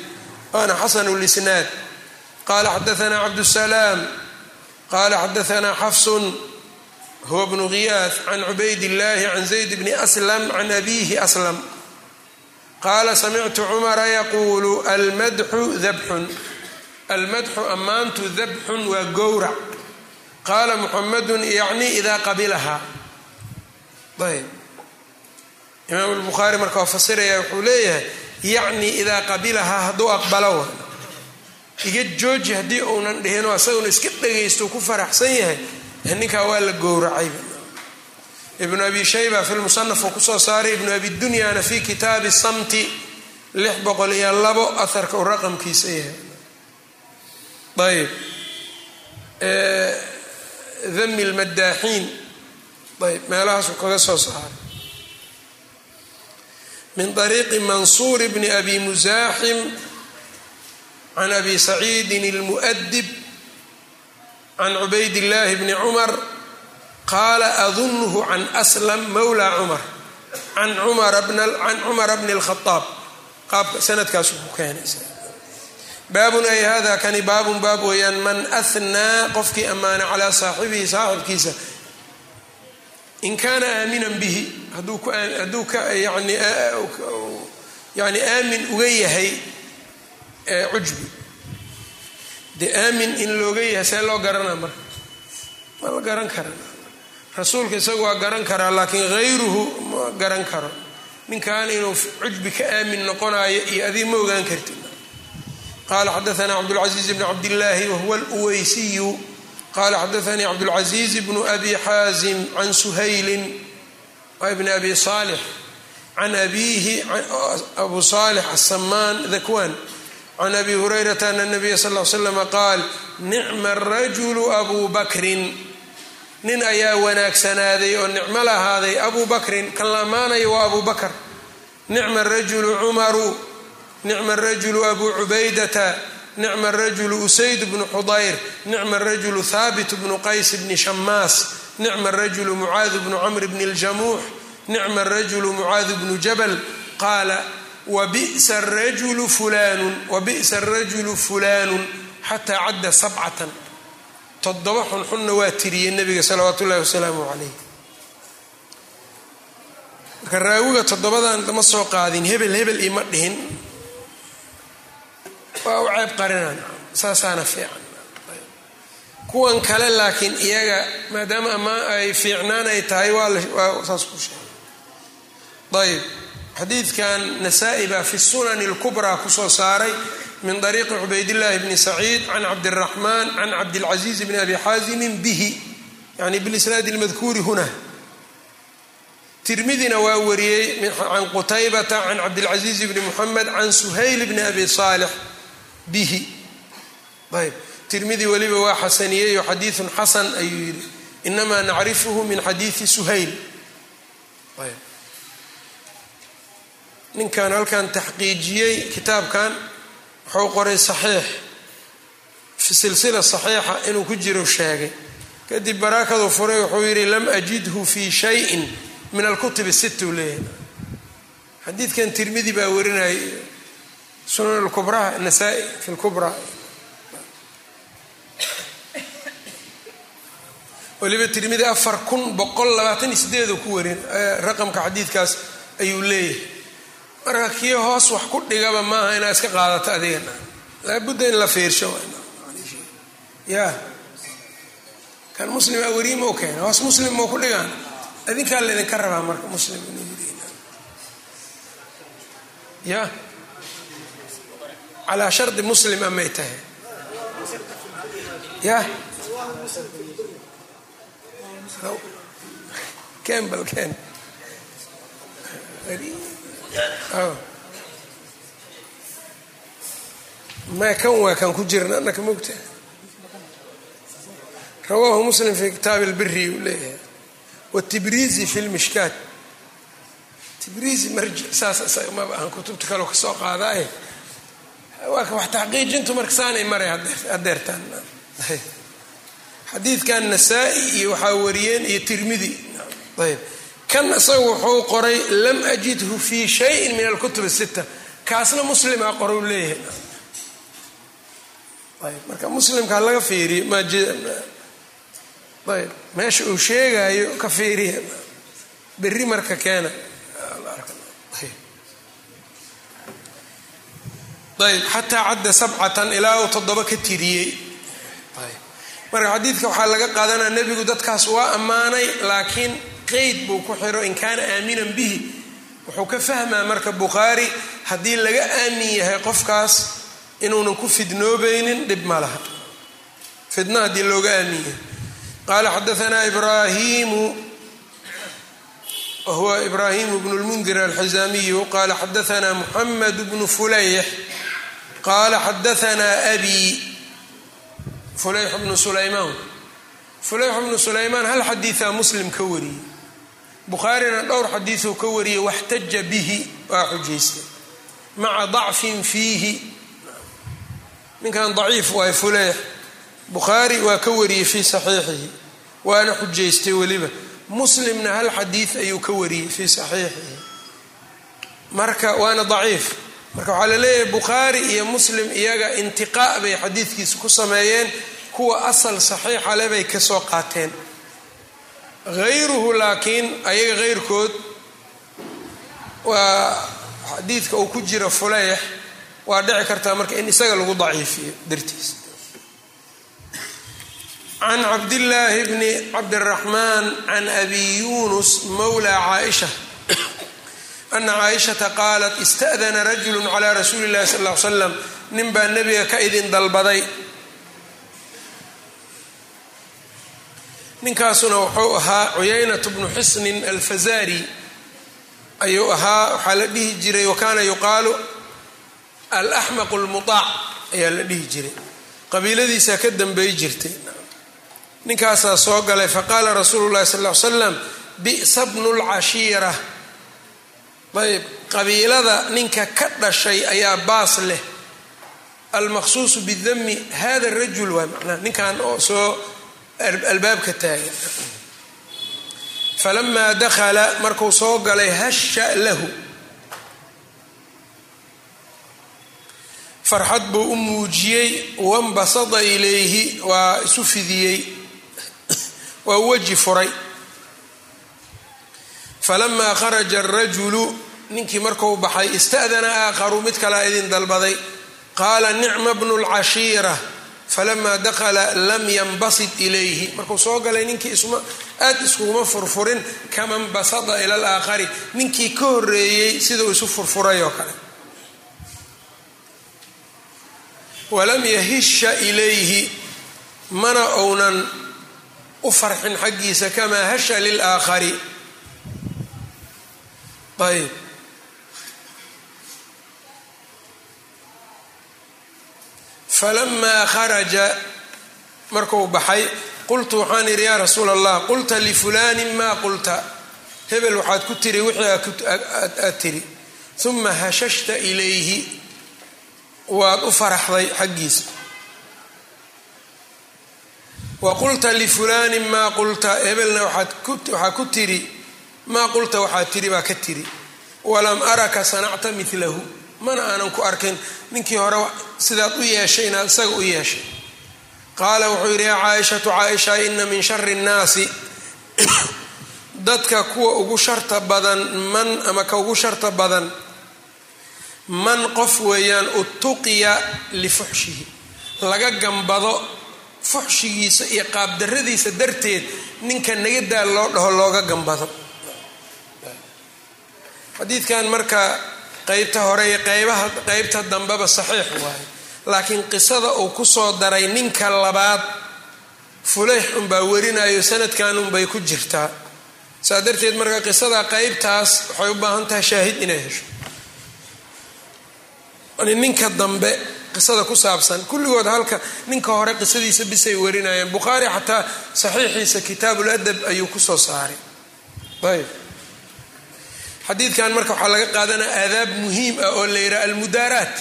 waana xasanu lisnaad qala xadaana cabdusalaam qala xadaana xafsun. Huwa bnu ghiyaah can cubayd illahi can zayd bni aslam can abihi aslam qaala samictu cumara yaquulu almadxu dabxun almadxu ammaantu dabxun waa gowrac qaala muxamadun yacni idaa qabilahaa ayb imaam lbukhaari marka waa fasiraya wuxuu leeyahay yacni idaa qabilahaa hadduu aqbalo wa iga jooji haddii uunan dhihinoo asaguna iska dhagaysto ku faraxsan yahay ninkaa waa la gowracay ibnu abi shayba fi lmusanaf uu ku soo saaray ibnu abi dunyaana fi kitaabi samti lix boqol iyo labo aharka uu raqamkiisa yahay. Ayb dami lmadaaxiin ayb meelahaasuu kaga soo saaray. Min ariiqi mansuur bni abi musaaxim can abi saciidin اlmu'dib can cubayd اllahi bni cumar qaala adunhu can aslam mawla cumar can cumara bni اlkhaaab qaabka sanadkaasu ku keenaysa. Baabun ay hada kani baabun baab weeyaan man ahnaa qofkii ammaana calaa saaxibihi saaxibkiisa. In kaana aaminan bihi hadduu yani aamin uga yahay cujbi. Dee aamin in looga yahay see loo garanaa marka? Ma la garan kara rasuulka isagu waa garan karaa laakiin hayruhu ma garan karo ninkan inuu cujbi ka aamin noqonayo iyo adiga ma ogaan kartid qala xadaana cabdاlcaزiiz bn cabdillaahi wahuwa اlweysiyu qala xadaanii cabdاlcaزiiz bnu abi xaazim can suhaylin bni abi salix can abiihi abu salix asamaan dakwan can abi hurayrata ana nabiya sal l slama qaal nicma rajulu abu bakrin nin ayaa wanaagsanaaday oo nicmo lahaaday abu bakrin kan la ammaanayo waa abu bakr nicma rajulu cumaru nicma rajulu abu cubaydata nicma rajulu usayd bnu xudayr nicma rajulu haabit bnu qays bni shamaas nicma rajulu mucaad bnu camr bni ljamuux nicma rajulu mucaad bnu jabal. Qaala wabisa rajulu fulanun wabi'sa rajulu fulaanun xataa cadda sabcatan toddoba xunxunna waa tiriyey nabiga salawaatu ullahi wasalaamu calayh. Marka raawiga toddobadan lama soo qaadin hebel hebel ima dhihin. Waa u ceeb qarinaan saasaana fiican. Kuwan kale laakiin iyaga maadaama ama ay fiicnaan ay tahay waa saas ku sheegay. Ayb xadiidkan nasaa-i baa fi sunani اlkubraa ku soo saaray min ariiqi cubaydillaahi bni saciid can cabdiraxmaan can cabdilcaziiz bni abi xaasimin bihi yani bilisnaadi lmadkuuri huna tirmidina waa wariyey can qutaybata can cabdilcaziiz bni muxamed can suhayl bni abi saalix bihi ayb tirmidi weliba waa xasaniyeyo xadiidun xasan ayuu yidhi inamaa nacrifuhu min xadiidi suhayl ninkan halkan taxqiijiyey kitaabkan wuxuu qoray saxiix. Fi silsila saxiixa inuu ku jiro sheegay. Kadib baraakadu furay wuxuu yidhi lam ajidhu fi shayin min alkutub sit u leeyahay. Xadiidkan tirmidi baa warinayay. Sunan lkubraa nasaa-i fi lkubraa weliba tirmidi afar kun boqol labaatan iyo ku warin raqamka xadiidkaas ayuu leeyahay marka kii hoos wax ku dhigaba maaha inaad iska qaadato adigana. Laabudda in la fiirsho ya. Kan muslim a weriye mau keena hoos muslim mau ku dhigaan? Adinkaa laydinka rabaa marka muslim ya. Calaa shardi muslim amay tahay. Ya. Ken bal ken ma kan waa kan ku jirna anaka mogta rawaahu muslim fi kitaabi اlbiri uu leeyahay. Wtibrizi fi lmishkaat tibrizi marjic saas maba ahan kutubta kaleo ka soo qaadaaye waa wax taxqiijintu marka saanay maray hadeertaan xadiidkan nasaa-i iyo waxaa wariyeen iyo tirmidi. Ayb kan isaga wuxuu qoray lam ajidhu fi shayin min alkutub asita kaasna muslimaa qoru leeyahay. Ayb marka muslimkaa laga fiiriyo ayb meesha uu sheegayo ka fiiriya berri marka keena. Ayb xataa cadda sabcatan ilaa uu toddoba ka tiriyey. Marka xadiidka waxaa laga qaadanaya nebigu dadkaas waa ammaanay laakiin qeyd buu ku xiro in kaana aaminan bihi. Wuxuu ka fahmaa marka bukhaari haddii laga aamin yahay qofkaas inuunan ku fidnoobaynin dhib ma laha. Fidna haddii looga aamin yahay. Qaala xadaanaa ibraahimu wahuwa ibraahimu bnu lmundir alxizaamiyu qaala xadaanaa muxamed bnu fulayx qaala xadaanaa abi fulayx bnu sulaymaan. Fulayx bnu sulaymaan hal xadiiaa muslim ka wariyey bukhaarina dhowr xadiiuu ka wariyey waxtaja bihi waa xujaystay. Maca dacfin fiihi. Ninkan daciif waay fulayx bukhaari waa ka wariyey fii saxiixihi waana xujaystay weliba. Muslimna hal xadiid ayuu ka wariyey fii saxiixihi. Marka waana daciif. Marka waxaa la leeyahay bukhaari iyo muslim iyaga intiqaa bay xadiidkiisa ku sameeyeen kuwa asal saxiixa le bay ka soo qaateen hayruhu laakiin ayaga heyrkood waa xadiidka uu ku jira fuleyx waa dhici kartaa marka in isaga lagu daciifiyo dartiis can cabdillaahi bni cabdiraxmaan can abi yunus mawla caaisha ana caaishata qaalat ista'dana rajulu calaa rasuuli llahi sal l slam nin baa nebiga ka idin dalbaday ninkaasuna wuxuu ahaa cuyaynatu bnu xisnin alfazari ayuu ahaa waxaa la dhihi jiray wakaana yuqaalu alaxmaq lmutaac ayaa la dhihi jiray. Qabiiladiisaa ka dambey jirtay. Ninkaasaa soo galay faqaala rasuulu llahi sal l slam bi'sa bnu lcashiira ayb qabiilada ninka ka dhashay ayaa baas leh. Almaqsuusu bidami hada rajul waa macnaha ninkan oo soo albaabka taagan. Falamaa dakhala markuu soo galay hasha lahu. Farxad buu u muujiyey wambasada ilayhi waa isu fidiyey waa weji furay. Falamaa kharaja arajulu ninkii marku baxay ista'dana aakharu mid kalaa idin dalbaday. Qaala nicma bnu lcashiira falamaa dakala lam yanbasid ilayhi markuu soo galay ninkii isma aad iskuguma furfurin kama nbasada ila alaakhari ninkii ka horeeyey siduu isu furfuray oo kale walam yahisha ilayhi mana ounan u farxin xaggiisa kamaa hasha lilaakhari ayb falamaa kharaja markuu baxay qultu waxaan idhi yaa rasuula allah qulta lifulaanin maa qulta hebel waxaad ku tiri wixii aad tiri uma hashashta ilayhi waad u faraxday xaggiisa wa qulta lifulaanin maa qulta hebelna waxaa ku tiri maa qulta waxaad tiri baa ka tiri walam araka sanacta milahu mana aanan ku arkin ninkii hore sidaad u yeeshay inaad isaga u yeeshay. Qaala wuxuu yidhi yaa caaishatu caaisha ina min shari nnaasi dadka kuwa ugu sharta badan man ama ka ugu sharta badan man qof weeyaan utuqiya lifuxshihi laga gambado fuxshigiisa iyo qaabdaradiisa darteed ninka nagadaa loo dhaho looga gambado. Xadiidkan marka qeybta hore iyo qeybaha qeybta dambeba saxiix waaye laakiin qisada uu ku soo daray ninka labaad fuleyx unbaa werinayo sanadkan unbay ku jirtaa. Saa darteed marka qisada qeybtaas waxay u baahan tahay shaahid inay hesho. Ninka dambe qisada ku saabsan kulligood halka ninka hore qisadiisa bisay warinayeen. Bukhaari xataa saxiixiisa kitaabul adab ayuu ku soo saaray. Ayb xadiidkan marka waxaa laga qaadanaya aadaab muhiim ah oo la yidhaha almudaaraat.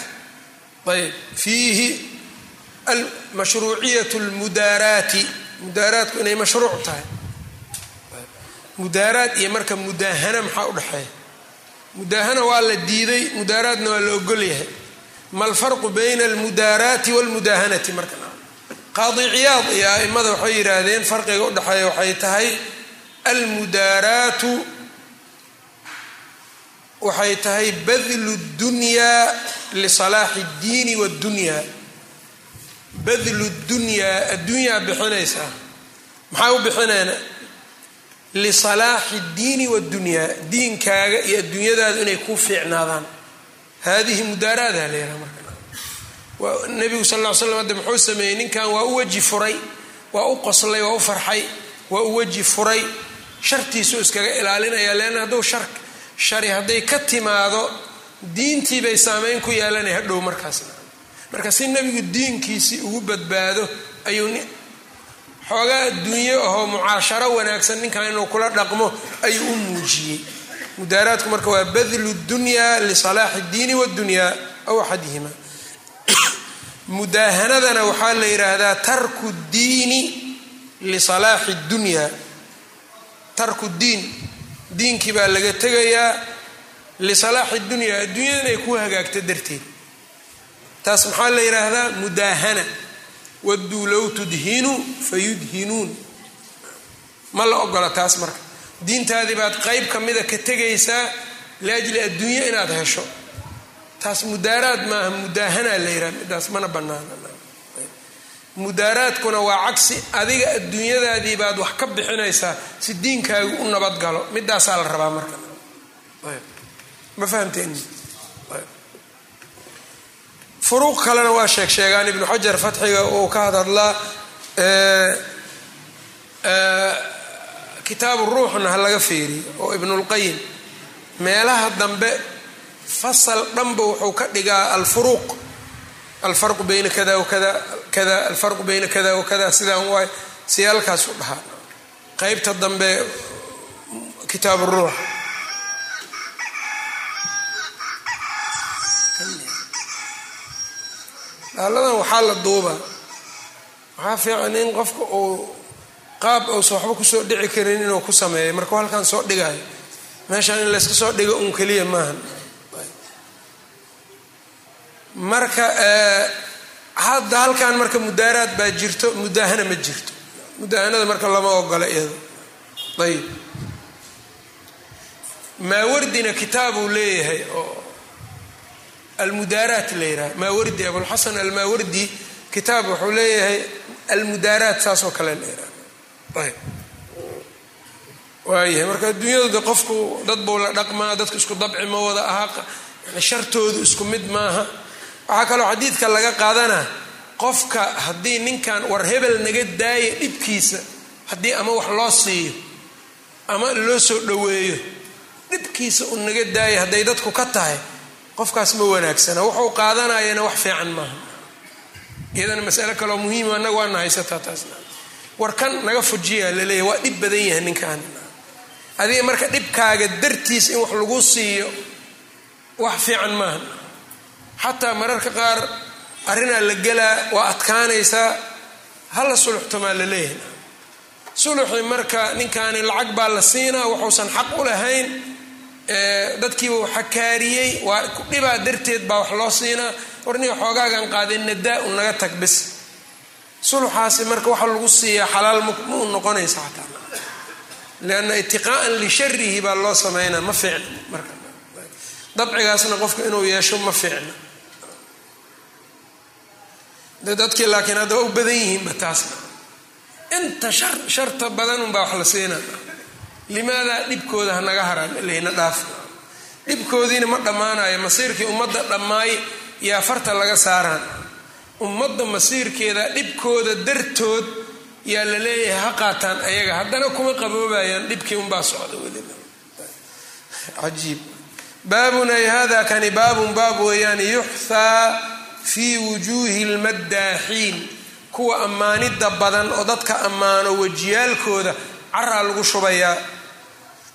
Ayb fiihi mashruuciyat lmudaaraati mudaaraatku inay mashruuc tahay. Mudaaraad iyo marka mudaahana maxaa udhexeeya mudaahana waa la diiday mudaaraadna waa la ogol yahay. Ma alfarqu bayna almudaaraati walmudaahanati marka. Qaadi ciyaad iyo aimada waxay yidhaahdeen farqiga udhexeeya waxay tahay almudaaraatu waxay tahay badlu dunyaa lisalaaxi اddiini waddunyaa badlu dunyaa addunyaa bixinaysaa maxaa u bixinayna? Lisalaaxi اddiini waddunyaa diinkaaga iyo adduunyadaadu inay ku fiicnaadaan. Haadihi mudaaraada la yhaha marka. Nabigu sal ll ly slam hadde muxuu sameeyey ninkan waa u weji furay waa u qoslay waa u farxay waa u weji furay. Shartiisuu iskaga ilaalinaya leanna hadduu shar shari hadday ka timaado diintii bay saameyn ku yeelanay hadhow markaasna marka si nebigu diinkiisii ugu badbaado ayuu xoogaa adduunyo ahoo mucaasharo wanaagsan ninkan inuu kula dhaqmo ayuu u muujiyey. Mudaaraadku marka waa badlu dunyaa lisalaaxi اddiini waddunyaa aw axadihima. Mudaahanadana waxaa la yidhaahdaa tarku diini lisalaaxi اddunyaa tarku diin diinkii baa laga tegayaa lisalaaxi dunyaa adduunyada inay ku hagaagto darteed. Taas maxaa la yidhaahdaa? Mudaahana. Wadduu low tudhinuu fayudhinuun ma la ogola taas marka. Diintaadii baad qeyb ka mida ka tegaysaa liajli adduunye inaad hesho. Taas mudaaraad maaha mudaahanaa la yidhaha. Midaas mana banaana mudaaraadkuna waa cagsi. Adiga adduunyadaadii baad wax ka bixinaysaa si diinkaagu u nabadgalo midaasaa la rabaa marka. Ma fahamteen? Furuuq kalena waa sheeg sheegaan ibnu xajar fatxiga uu ka hadadlaa kitaabu ruuxna ha laga feeriyo oo ibnulqayim meelaha dambe fasal dhanba wuxuu ka dhigaa alfuruuq alfarqu bayna kada wakada kada alfarqu bayna kada wakada sidaan waay siyaalkaas u dhahaa qeybta dambe kitaab ruux daaladan waxaa la duubaa waxaa fiican in qofka uu qaab uusa waxba ku soo dhici karin inuu ku sameeyo markuu halkan soo dhigayo meeshaan in layska soo dhigo un keliya maahan marka hadda halkan marka mudaaraad baa jirto mudaahana ma jirto. Mudaahanada marka lama ogola iyado ayib. Maawardina kitaabuu leeyahay oo almudaaraat la yidhaha maawardi abulxasan almaawardi kitaab wuxuu leeyahay almudaaraat saasoo kale ayb waayahay marka adduunyadu qofku dad buu la dhaqmaa dadku isku dabci ma wada aha yani shartoodu isku mid maaha waxaa kaloo xadiidka laga qaadana qofka haddii ninkan war hebel naga daaya dhibkiisa haddii ama wax loo siiyo ama loo soo dhoweeyo dhibkiisa u naga daaya hadday dadku ka tahay qofkaas ma wanaagsana. Wuxuu qaadanayana wax fiican maaha. Iyadana masale kaloo muhiima annaga waana haysataa taasna war kan naga fujiya laleeyahy waa dhib badan yahay ninkan. Adiga marka dhibkaaga dartiis in wax lagu siiyo wax fiican maaha xataa mararka qaar arrinaa la gelaa waa adkaanaysaa hala suluxtamaa la leeyahay. Suluxi marka ninkaani lacag baa la siinaa wuxuusan xaq u lahayn dadkiiba u xakaariyey waa dhibaa darteed baa wax loo siinaa. Warniga xoogaagan qaaday nadaa u naga tag bis suluxaasi marka waxa lagu siiyaa xalaal ma noqonaysa xataa. Lianna itiqaa'an lisharihi baa loo sameynaa ma fiicna marka. Dabcigaasna qofka inuu yeesho ma fiicna dadkii laakiin hadda waa u badan yihiinba taasna inta shar sharta badanunbaa wax la siinaa limaadaa dhibkooda hanaga haraan leyna dhaaf. Dhibkoodiina ma dhammaanayo masiirkii ummadda dhammaay yaa farta laga saaraan. Ummadda masiirkeeda dhibkooda dartood yaa la leeyahay ha qaataan ayaga. Haddana kuma qaboobayaan dhibkii unbaa socda weliba. Cajiib. Baabun hada kani baabun baab weeyaan yuxhaa fii wujuuhi lmaddaaxiin kuwa ammaanidda badan oo dadka ammaano wejiyaalkooda caraa lagu shubayaa.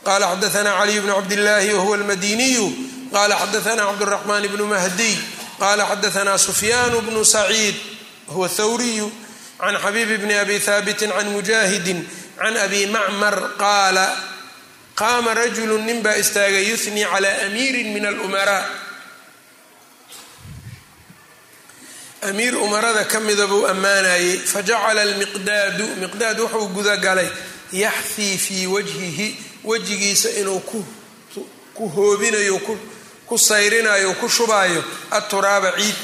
Qala xadaana caliy bnu cabdillaahi wahuwa almadiniyu qala xadaana cabduraxmaan bnu mahdiy. Qala xadaana sufyaan bnu saciid huwa thawriyu can xabiib bni abi haabiti can mujaahidin can abi macmar qaala qaama rajulu nin baa istaagay yuhnii cala amiirin min alumaraa amiir umarada ka mida buu ammaanayey fajacala almiqdaadu miqdaad wuxuu gudagalay yaxhii fii wajhihi wejigiisa inuu ku hoobinayo ku sayrinayo ku shubaayo aturaaba ciid.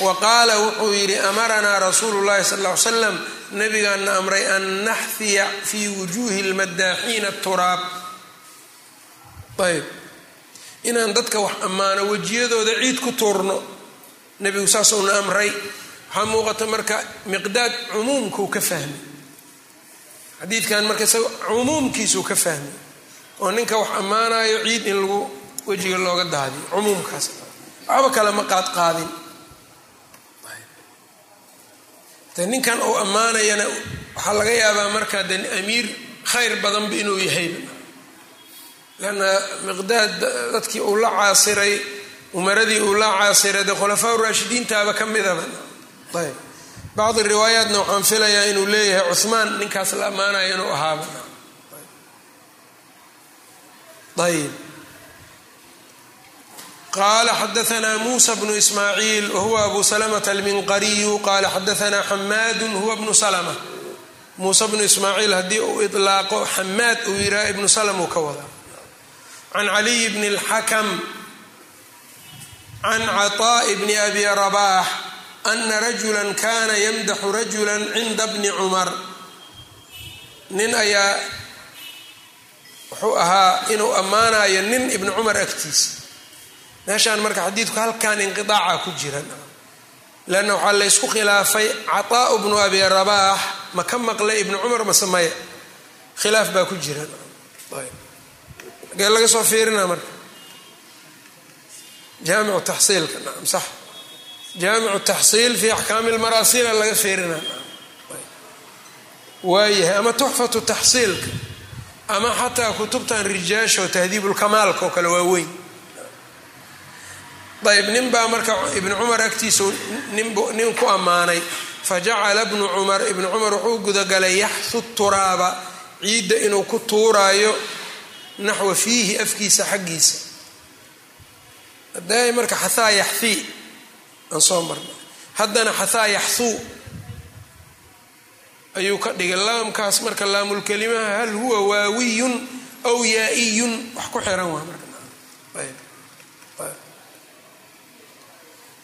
Wa qaala wuxuu yidhi amaranaa rasuulu llahi sal ly slam nabigaana amray an naxhiya fii wujuuhi lmaddaaxiina turaab ayb inaan dadka wax ammaano wejiyadooda ciid ku tuurno nebigu saasuuna amray. Waxaa muuqata marka miqdaad cumuumkuu ka fahmay. Xadiidkan marka isaga cumuumkiisuu ka fahmay. Oo ninka wax ammaanayo ciid in lagu wejiga looga daadiyo cumuumkaas. Waxba kale ma qaad qaadin. De ninkan uu ammaanayana waxaa laga yaabaa marka de amiir khayr badanba inuu yahayba lanna miqdaad dadkii uu la caasiray umaradii uu la caasiray dee khulafaa raashidiintaaba ka midaba ayb. Bacdi riwaayaatna waxaan filayaa inuu leeyahay cuhmaan ninkaas la ammaanayo inuu ahaaba. Ayb. Qala xadaana musa bnu ismaaciil wahuwa abu salamata alminqariyu qala xadaana xamaadu huwa bnu salma muuse bnu ismaaciil haddii uu ilaaqo xamaad uu yidhaha ibnu salm uu ka wada. Can caliy bni اlxakam can caطaaءi bni abi rabax ana rajula kana yamdaxu rajula cinda bni cumar nin ayaa wuxuu ahaa inuu ammaanayo nin ibni cumar agtiisa meeshaan marka xadiidku halkan inqiaaca ku jira leanna waxaa laysku khilaafay caطaau bnu abi rabaax ma ka maqlay ibni cumar mase maya khilaaf baa ku jira agee laga soo fiirina marka jaamicu taxsiilka naam sax. Jaamicu taxsiil fi axkaami lmaraasila laga fiirina waayahay ama tuxfatu taxsiilka ama xataa kutubtan rijaasha oo tahdiibulkamaalka oo kale waa weyn. Ayb nin baa marka ibni cumar agtiisa nin ku ammaanay. Fajacala bnu cumar ibnu cumar wuxuu gudagalay yaxhu turaaba ciidda inuu ku tuuraayo naxwa fiihi afkiisa xaggiisa hadday marka xahaa yaxhii aan soo marnay haddana xahaa yaxhuu ayuu ka dhigay laamkaas marka laamulkelimaha hal huwa waawiyun aw yaa-iyun wax ku xiran waa marka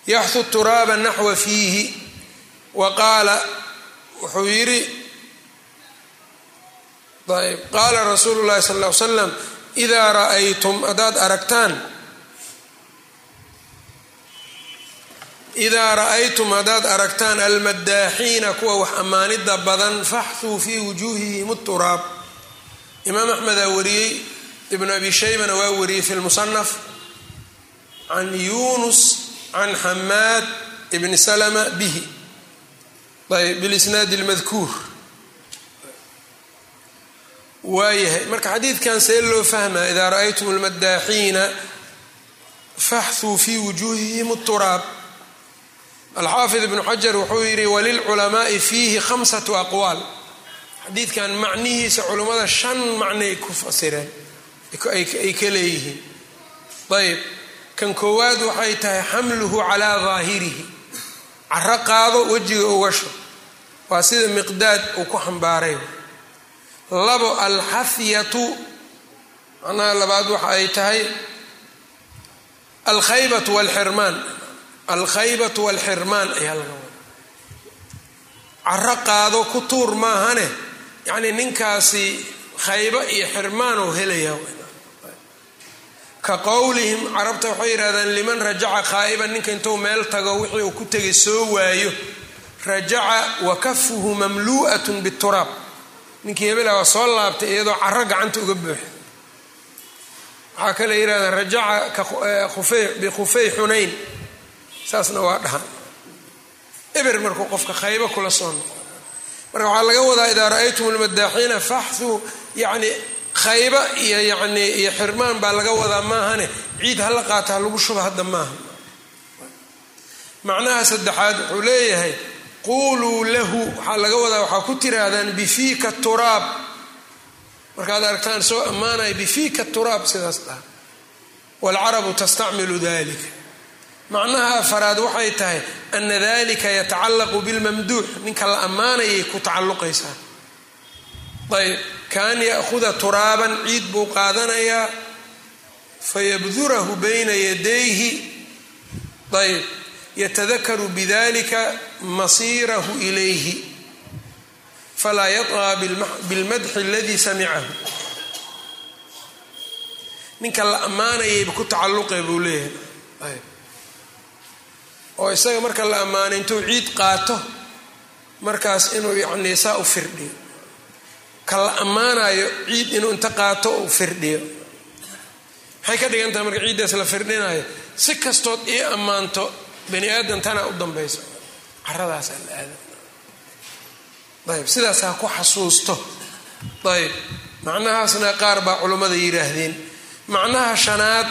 yaxhu turaaba naxwa fiihi wa qaala wuxuu yidhi ayb qaala rasuulu llahi sal ll ly slam idaa ra'aytum haddaad aragtaan idaa ra'aytum haddaad aragtaan almadaaxiina kuwa wax ammaanida badan faxuu fii wujuuhihim turaab imaam axmedaa wariyey ibnu abi shaybana waa wariyey fi lmusanaf can yunus can xamaad ibni salma bihi ayb bilisnaadi lmadkuur waayahay marka xadiidkan see loo fahmaa idaa ra'aytum almadaaxiina faxuu fii wujuuhihim turaab alxaafid ibnu xajar wuxuu yidhi walilculamaai fiihi khamsatu aqwaal. Xadiidkan macnihiisa culummada shan macnay ku fasireen ay ka leeyihiin. Ayb kan koowaad waxay tahay xamluhu calaa daahirihi caro qaado wejiga ugasho waa sida miqdaad uu ku xambaaray labo alxafyatu macnaha labaad waxa ay tahay alkhaybatu walxirmaan alkhaybatu walxirmaan ayaa laga wada caro qaado ku tuur maahane yacnii ninkaasi khaybo iyo xirmaan oo helayaa ka qowlihim carabta waxay yidhahdaan liman rajaca khaa'iban ninka intuu meel tago wixii uu ku tegay soo waayo rajaca wa kafuhu mamlu'atun bituraab. Ninkii hebela waa soo laabtay iyadoo caro gacanta uga buuxa waxaa kale yidhahdaan rajaca bikhufey xunayn saasna waa dhahan eber markuu qofka khaybo kula soo noqo marka waxaa laga wadaa idaa ra'aytum almadaaxiina faxuu yani khayba iyo yani iyo xirmaan baa laga wadaa maahane. Ciid hala qaata ha lagu shuba hadda maaha. Macnaha saddexaad wuxuu leeyahay quuluu lahu. Waxaa laga wadaa waxaa ku tiraahdaan bifiika turaab. Markaad aragtaan soo ammaanaya bifiika turaab sidaas dhaha. Waalcarabu tastacmilu dalika macnaha afaraad waxay tahay ana dalika yatacallaqu bilmamduux. Ninka la ammaanayay ku tacalluqaysaa. Ayb kaan ya'huda turaaban ciid buu qaadanayaa fayabdurahu bayna yadayhi. Ayb yatadakaru bidalika masiirahu ilayhi falaa yaطaa bilmadxi aladii samicahu ninka la ammaanayayba ku tacalluqe buu leeyahay oo isaga marka la ammaanay intuu ciid qaato markaas inuu yacnii saa u firdhiyo. Ka la ammaanayo ciid inuu inta qaato u firdhiyo. Maxay ka dhigan tahay marka ciiddaas la firdhinayo si kastood ii ammaanto bani aadam tanaa u dambayso. Caradaasaa la aada ayb sidaas ha ku xasuusto. Ayb macnahaasna qaar baa culummada yidhaahdeen. Macnaha shanaad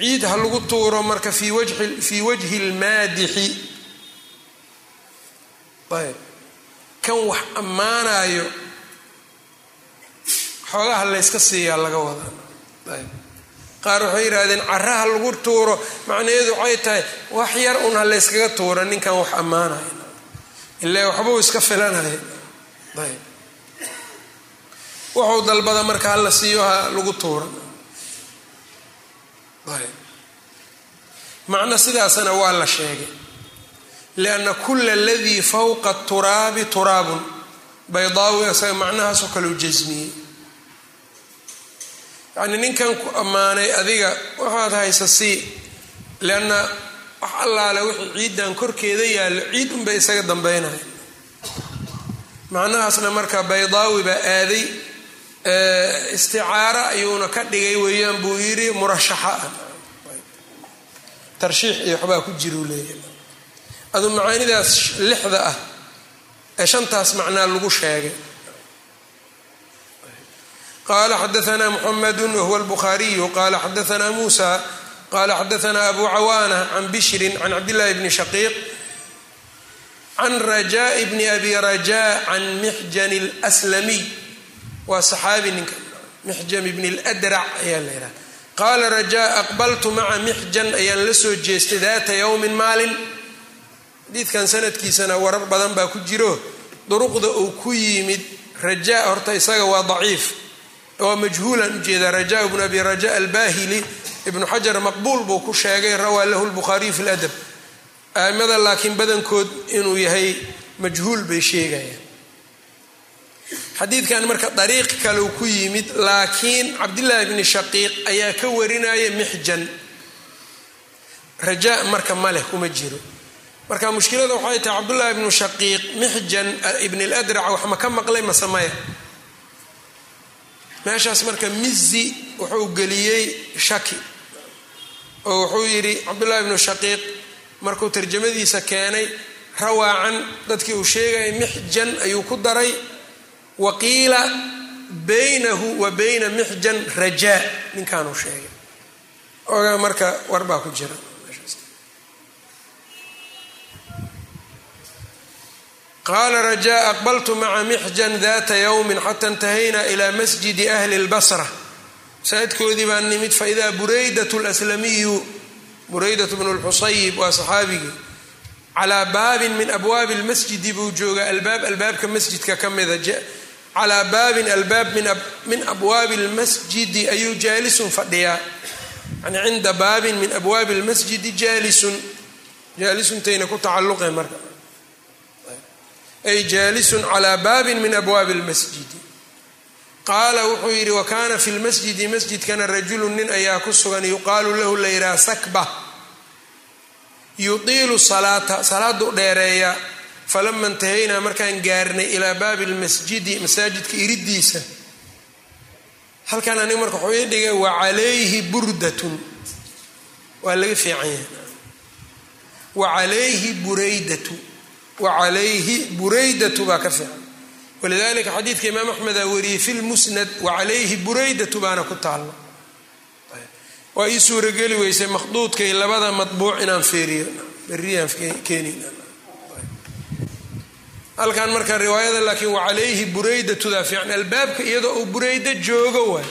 ciid ha lagu tuuro marka fii wajhi lmaadixi ayb. Kan wax ammaanayo xoogaha layska siiyaa laga wadaa. Ayb. Qaar waxay yidhahdeen caraha lagu tuuro. Macnaheedu waxay tahay wax yar un ha layskaga tuuro ninkan wax ammaanayo ilaa waxbuu iska filanaya ayb. Wuxuu dalbada marka hala siiyo ha lagu tuura macno sidaasana waa la sheegay. Lianna kula aladii fawqa turaabi turaabun. Baydaawi isaga macnahaasoo kaleu jasmiyey yacni ninkan ku ammaanay adiga waxaad haysa sii lianna wax allaale wixii ciiddan korkeeda yaallo ciid unbay isaga dambeynaya macnahaasna marka baydaawi baa aaday isticaaro ayuuna ka dhigay weeyaan buu yidhi murashaxa. Ah tarshiix iyo waxbaa ku jiruu leeyahay. Aduu macaanidaas lixda ah ee shantaas macnaa lagu sheegay. Qala xadaana muxamadu wahuwa albukhaariyu qala xadaana muusa qala xadaana abu cawaana can bishrin can cabdillahi bni shaqiiq can rajaa bni abi raja can mixjan اlslamiy waa saxaabi ninka mixjam ibni اldrac ayaa la yidhaha qaala rajaa aqbaltu maca mixjan ayaan la soo jeestay daata yowmin maalin. Xadiidkan sanadkiisana warar badan baa ku jiro. Duruqda uu ku yimid rajaa horta isaga waa daciif. Waa majhuulan u jeedaa rajaa bnu abi raja albahili ibnu xajar maqbuul buu ku sheegay rawaa lahu lbukhaariyu fi ladab aimada laakiin badankood inuu yahay majhuul bay sheegayaan xadiidkan marka dariiq kaleu ku yimid laakiin cabdillaahi bni shaqiiq ayaa ka warinaya mixjan. Rajaa marka maleh kuma jiro. Marka mushkilada waxay tahay cabdullaahi bnu shaqiiq mixjan ibn ladrac wax ma ka maqlay masamaya meeshaas marka mizi wuxuu geliyey shaki oo wuxuu yidhi cabdullaahi bnu shaqiiq markuu tarjamadiisa keenay rawaacan dadkii uu sheegayay mixjan ayuu ku daray wa qiila baynahu wa bayna mixjan rajaa ninkaanuu sheegay. Ogaa marka warbaa ku jira. Qaala rajaa aqbaltu maca mixjan data yowmin xata intahayna ila masjidi ahli lbasra masaajidkoodii baan nimid faidaa buraydat lslamiyu buraydat bnu lxusayib waa saxaabigii calaa baabin min abwaabi lmasjidi buu joogaa albaab albaabka masjidka ka mida calaa baabin albaab min abwaabi lmasjidi ayuu jaalisun fadhiyaa. Yani cinda baabin min abwaabi lmasjidi jaalisun. Jaalisuntayna ku tacalluqe marka. Ay jaalisun calaa baabin min abwaabi lmasjidi qaala wuxuu yidhi wa kaana fi lmasjidi masjidkana rajulun nin ayaa ku sugan. Yuqaalu lahu la yidhaha sakba. Yudiilu salaata salaadu dheereeya falama intahaynaa markaan gaarnay ilaa baabi lmasjidi masaajidka iridiisa halkan aniga marka wuxuu ii dhigay wa calayhi burdatun. Waa laga fiican yahay wa calayhi buraydatu. Wa calayhi buraydatu. Baa ka fiican walidalika xadiidka imaam axmeda wariyey fi lmusnad wa calayhi buraydatu baana ku taalla waa ii suurageli weysay makhduudkay labada matbuuc inaan feeriyo beriyaan keenin halkan marka riwaayada laakiin wa calayhi buraydatudaa fiican albaabka iyadoo uu buraydo joogo waay.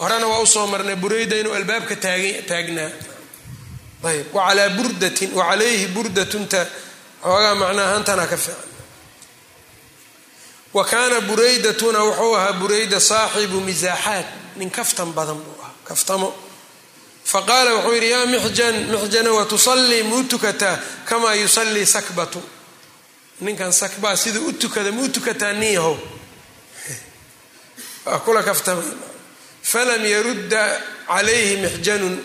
Horena waa u soo marnay burayda inuu albaabka taagnaa. Ayb wacalaa burdatin wa calayhi burdatunta xoogaa macnaahantana ka fiican. Wa kaana buraydatuna wuxuu ahaa burayda saaxibu misaaxaat nin kaftan badan buu ahaa kaftamo. Faqaala wuxuu yidhi yaa mixjan mixjana wa tusallii muu tukataa kamaa yusallii sakbatu ninkan sakbaa siduu u tukada muu tukataa nin kula kaftama. Falam yarudda calayhi mixjanun.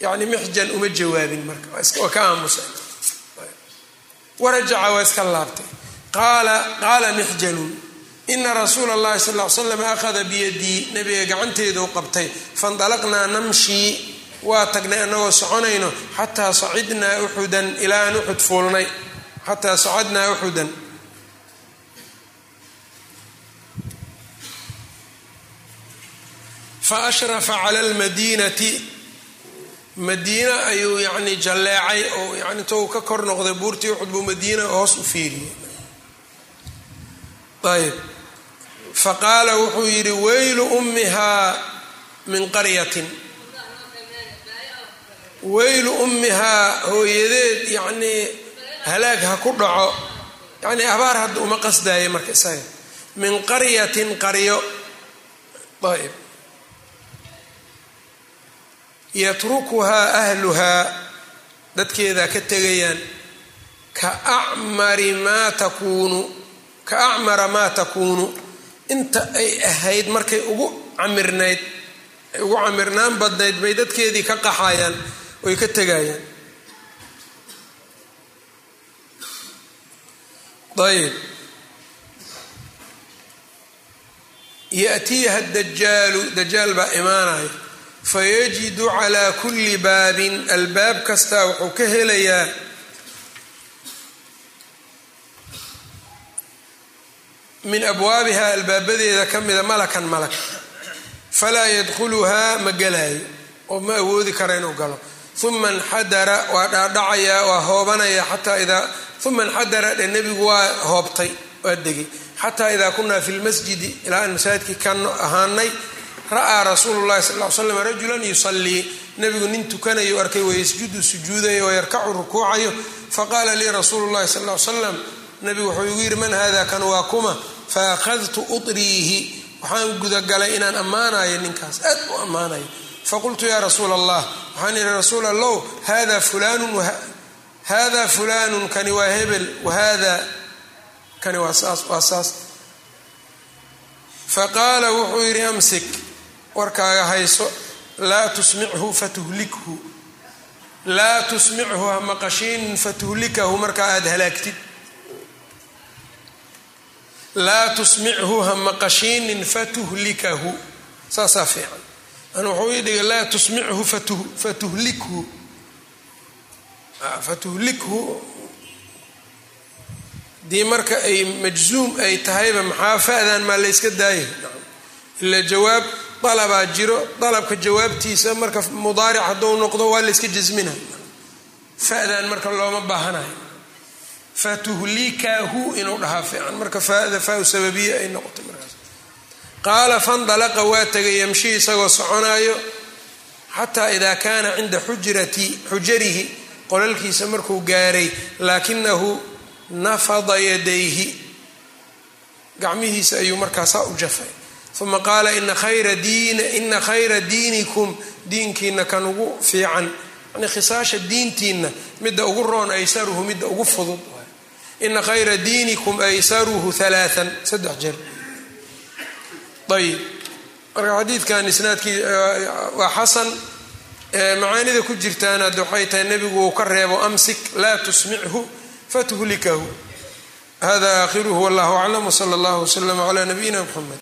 Yani mixjan uma jawaabin marka. Waa ka aamusa warajaca waa iska laabtay. Qaala mixjanun ina rasuula اllahi sal l slam akhada biyadii nabiga gacanteeduu qabtay. Faindalaqnaa namshii. Waa tagnay annagoo soconayno. Xataa sacidnaa uxudan ilaa aan uxud fuulnay xataa sacadnaa uxudan faashrafa cala lmadiinati madiina ayuu yani jalleecay oo yani intou ka kor noqday buurtii uxud buu madiina hoos u fiiriyey ayb faqaala wuxuu yidhi weylu ummihaa min qaryatin weylu ummihaa hooyadeed yacnii halaag ha ku dhaco. Yacnii abaar hadda uma qasdaaya marka isaga. Min qaryatin qaryo. Ayb yatrukuhaa ahluhaa. Dadkeedaa ka tegayaan ka acmari maa takuunu. Ka acmara maa takuunu. Inta ay ahayd markay ugu camirnayd ay ugu camirnaan badnayd bay dadkeedii ka qaxayaan oy ka tegayaan ayb yaأtiiha dajaalu dajaal baa imaanaya fayajidu calaa kulli baabin albaab kastaa wuxuu ka helayaa min abwaabiha albaabadeeda ka mida malakan malak falaa yadkhuluhaa ma gelaayo oo ma awoodi kara inuu galo uma nxadara waa dhaadhacayaa waa hoobanaya xataa idaa uma nxadara dhe nebigu waa hoobtay waa degay xataa idaa kunaa fi lmasjidi ilaa aan masaajidkii ka ahaanay ra'aa rasuulu llahi sal l slam rajulan yusallii nebigu nin tukanayo arkay wayasjudu sujuudayo wayarkacu rukuucayo faqaala lii rasuulu llahi sal l slam nebigu wuxuu igu yidhi man hada kan waa kuma faahadtu utriihi waxaan gudagalay inaan ammaanayo ninkaas aad u ammaanayo faqultu yaa rasuula allah waxaan idhi rasuul allow hada fulanun hada fulanun kani waa hebel wahada kani waa saas waa saas. Faqaala wuxuu yidhi amsik warkaaga hayso laa tusmichu fatuhlikhu laa tusmichu ha maqashiinin fatuhlikahu markaa aada halaagtid. Laa tusmichu ha maqashiinin fatuhlikahu. Saasaa fiican. An wuxuu ii dhigay laa tusmichu fatuhlikhu fatuhlikhu. Dii marka ay majzuum ay tahayba maxaa fa-dan maa la yska daayay ila jawaab dalabaa jiro dalabka jawaabtiisa marka mudaaric hadduu noqdo waa la yska jasmina fa-dan marka looma baahanayo fatuhlikahu inuu dhahaa fiican. Marka fada faa sababiya ay noqotay markaas. Qaala fandalaqa waa tegay yamshi isagoo soconaayo xataa idaa kaana cinda xujrati xujarihi qolalkiisa markuu gaaray laakinahu nafada yadayhi. Gacmihiisa ayuu markaasaa u jafay. Uma qaala ina khayra diinikum. Diinkiina kan ugu fiican. Yani khisaasha diintiina midda ugu roon aysaruhu midda ugu fudud. Ina khayra diinikum aysaruhu alaaan saddex jeer. Ayib marka xadiidkan isnaadkii waa xasan macaanida ku jirtaan hadda waxay tahay nebigu uu ka reebo amsik laa tusmichu fatuhlikahu. Hada aakhiruhu wallahu aclam wsala allahu wslama cla nabiyina mxamed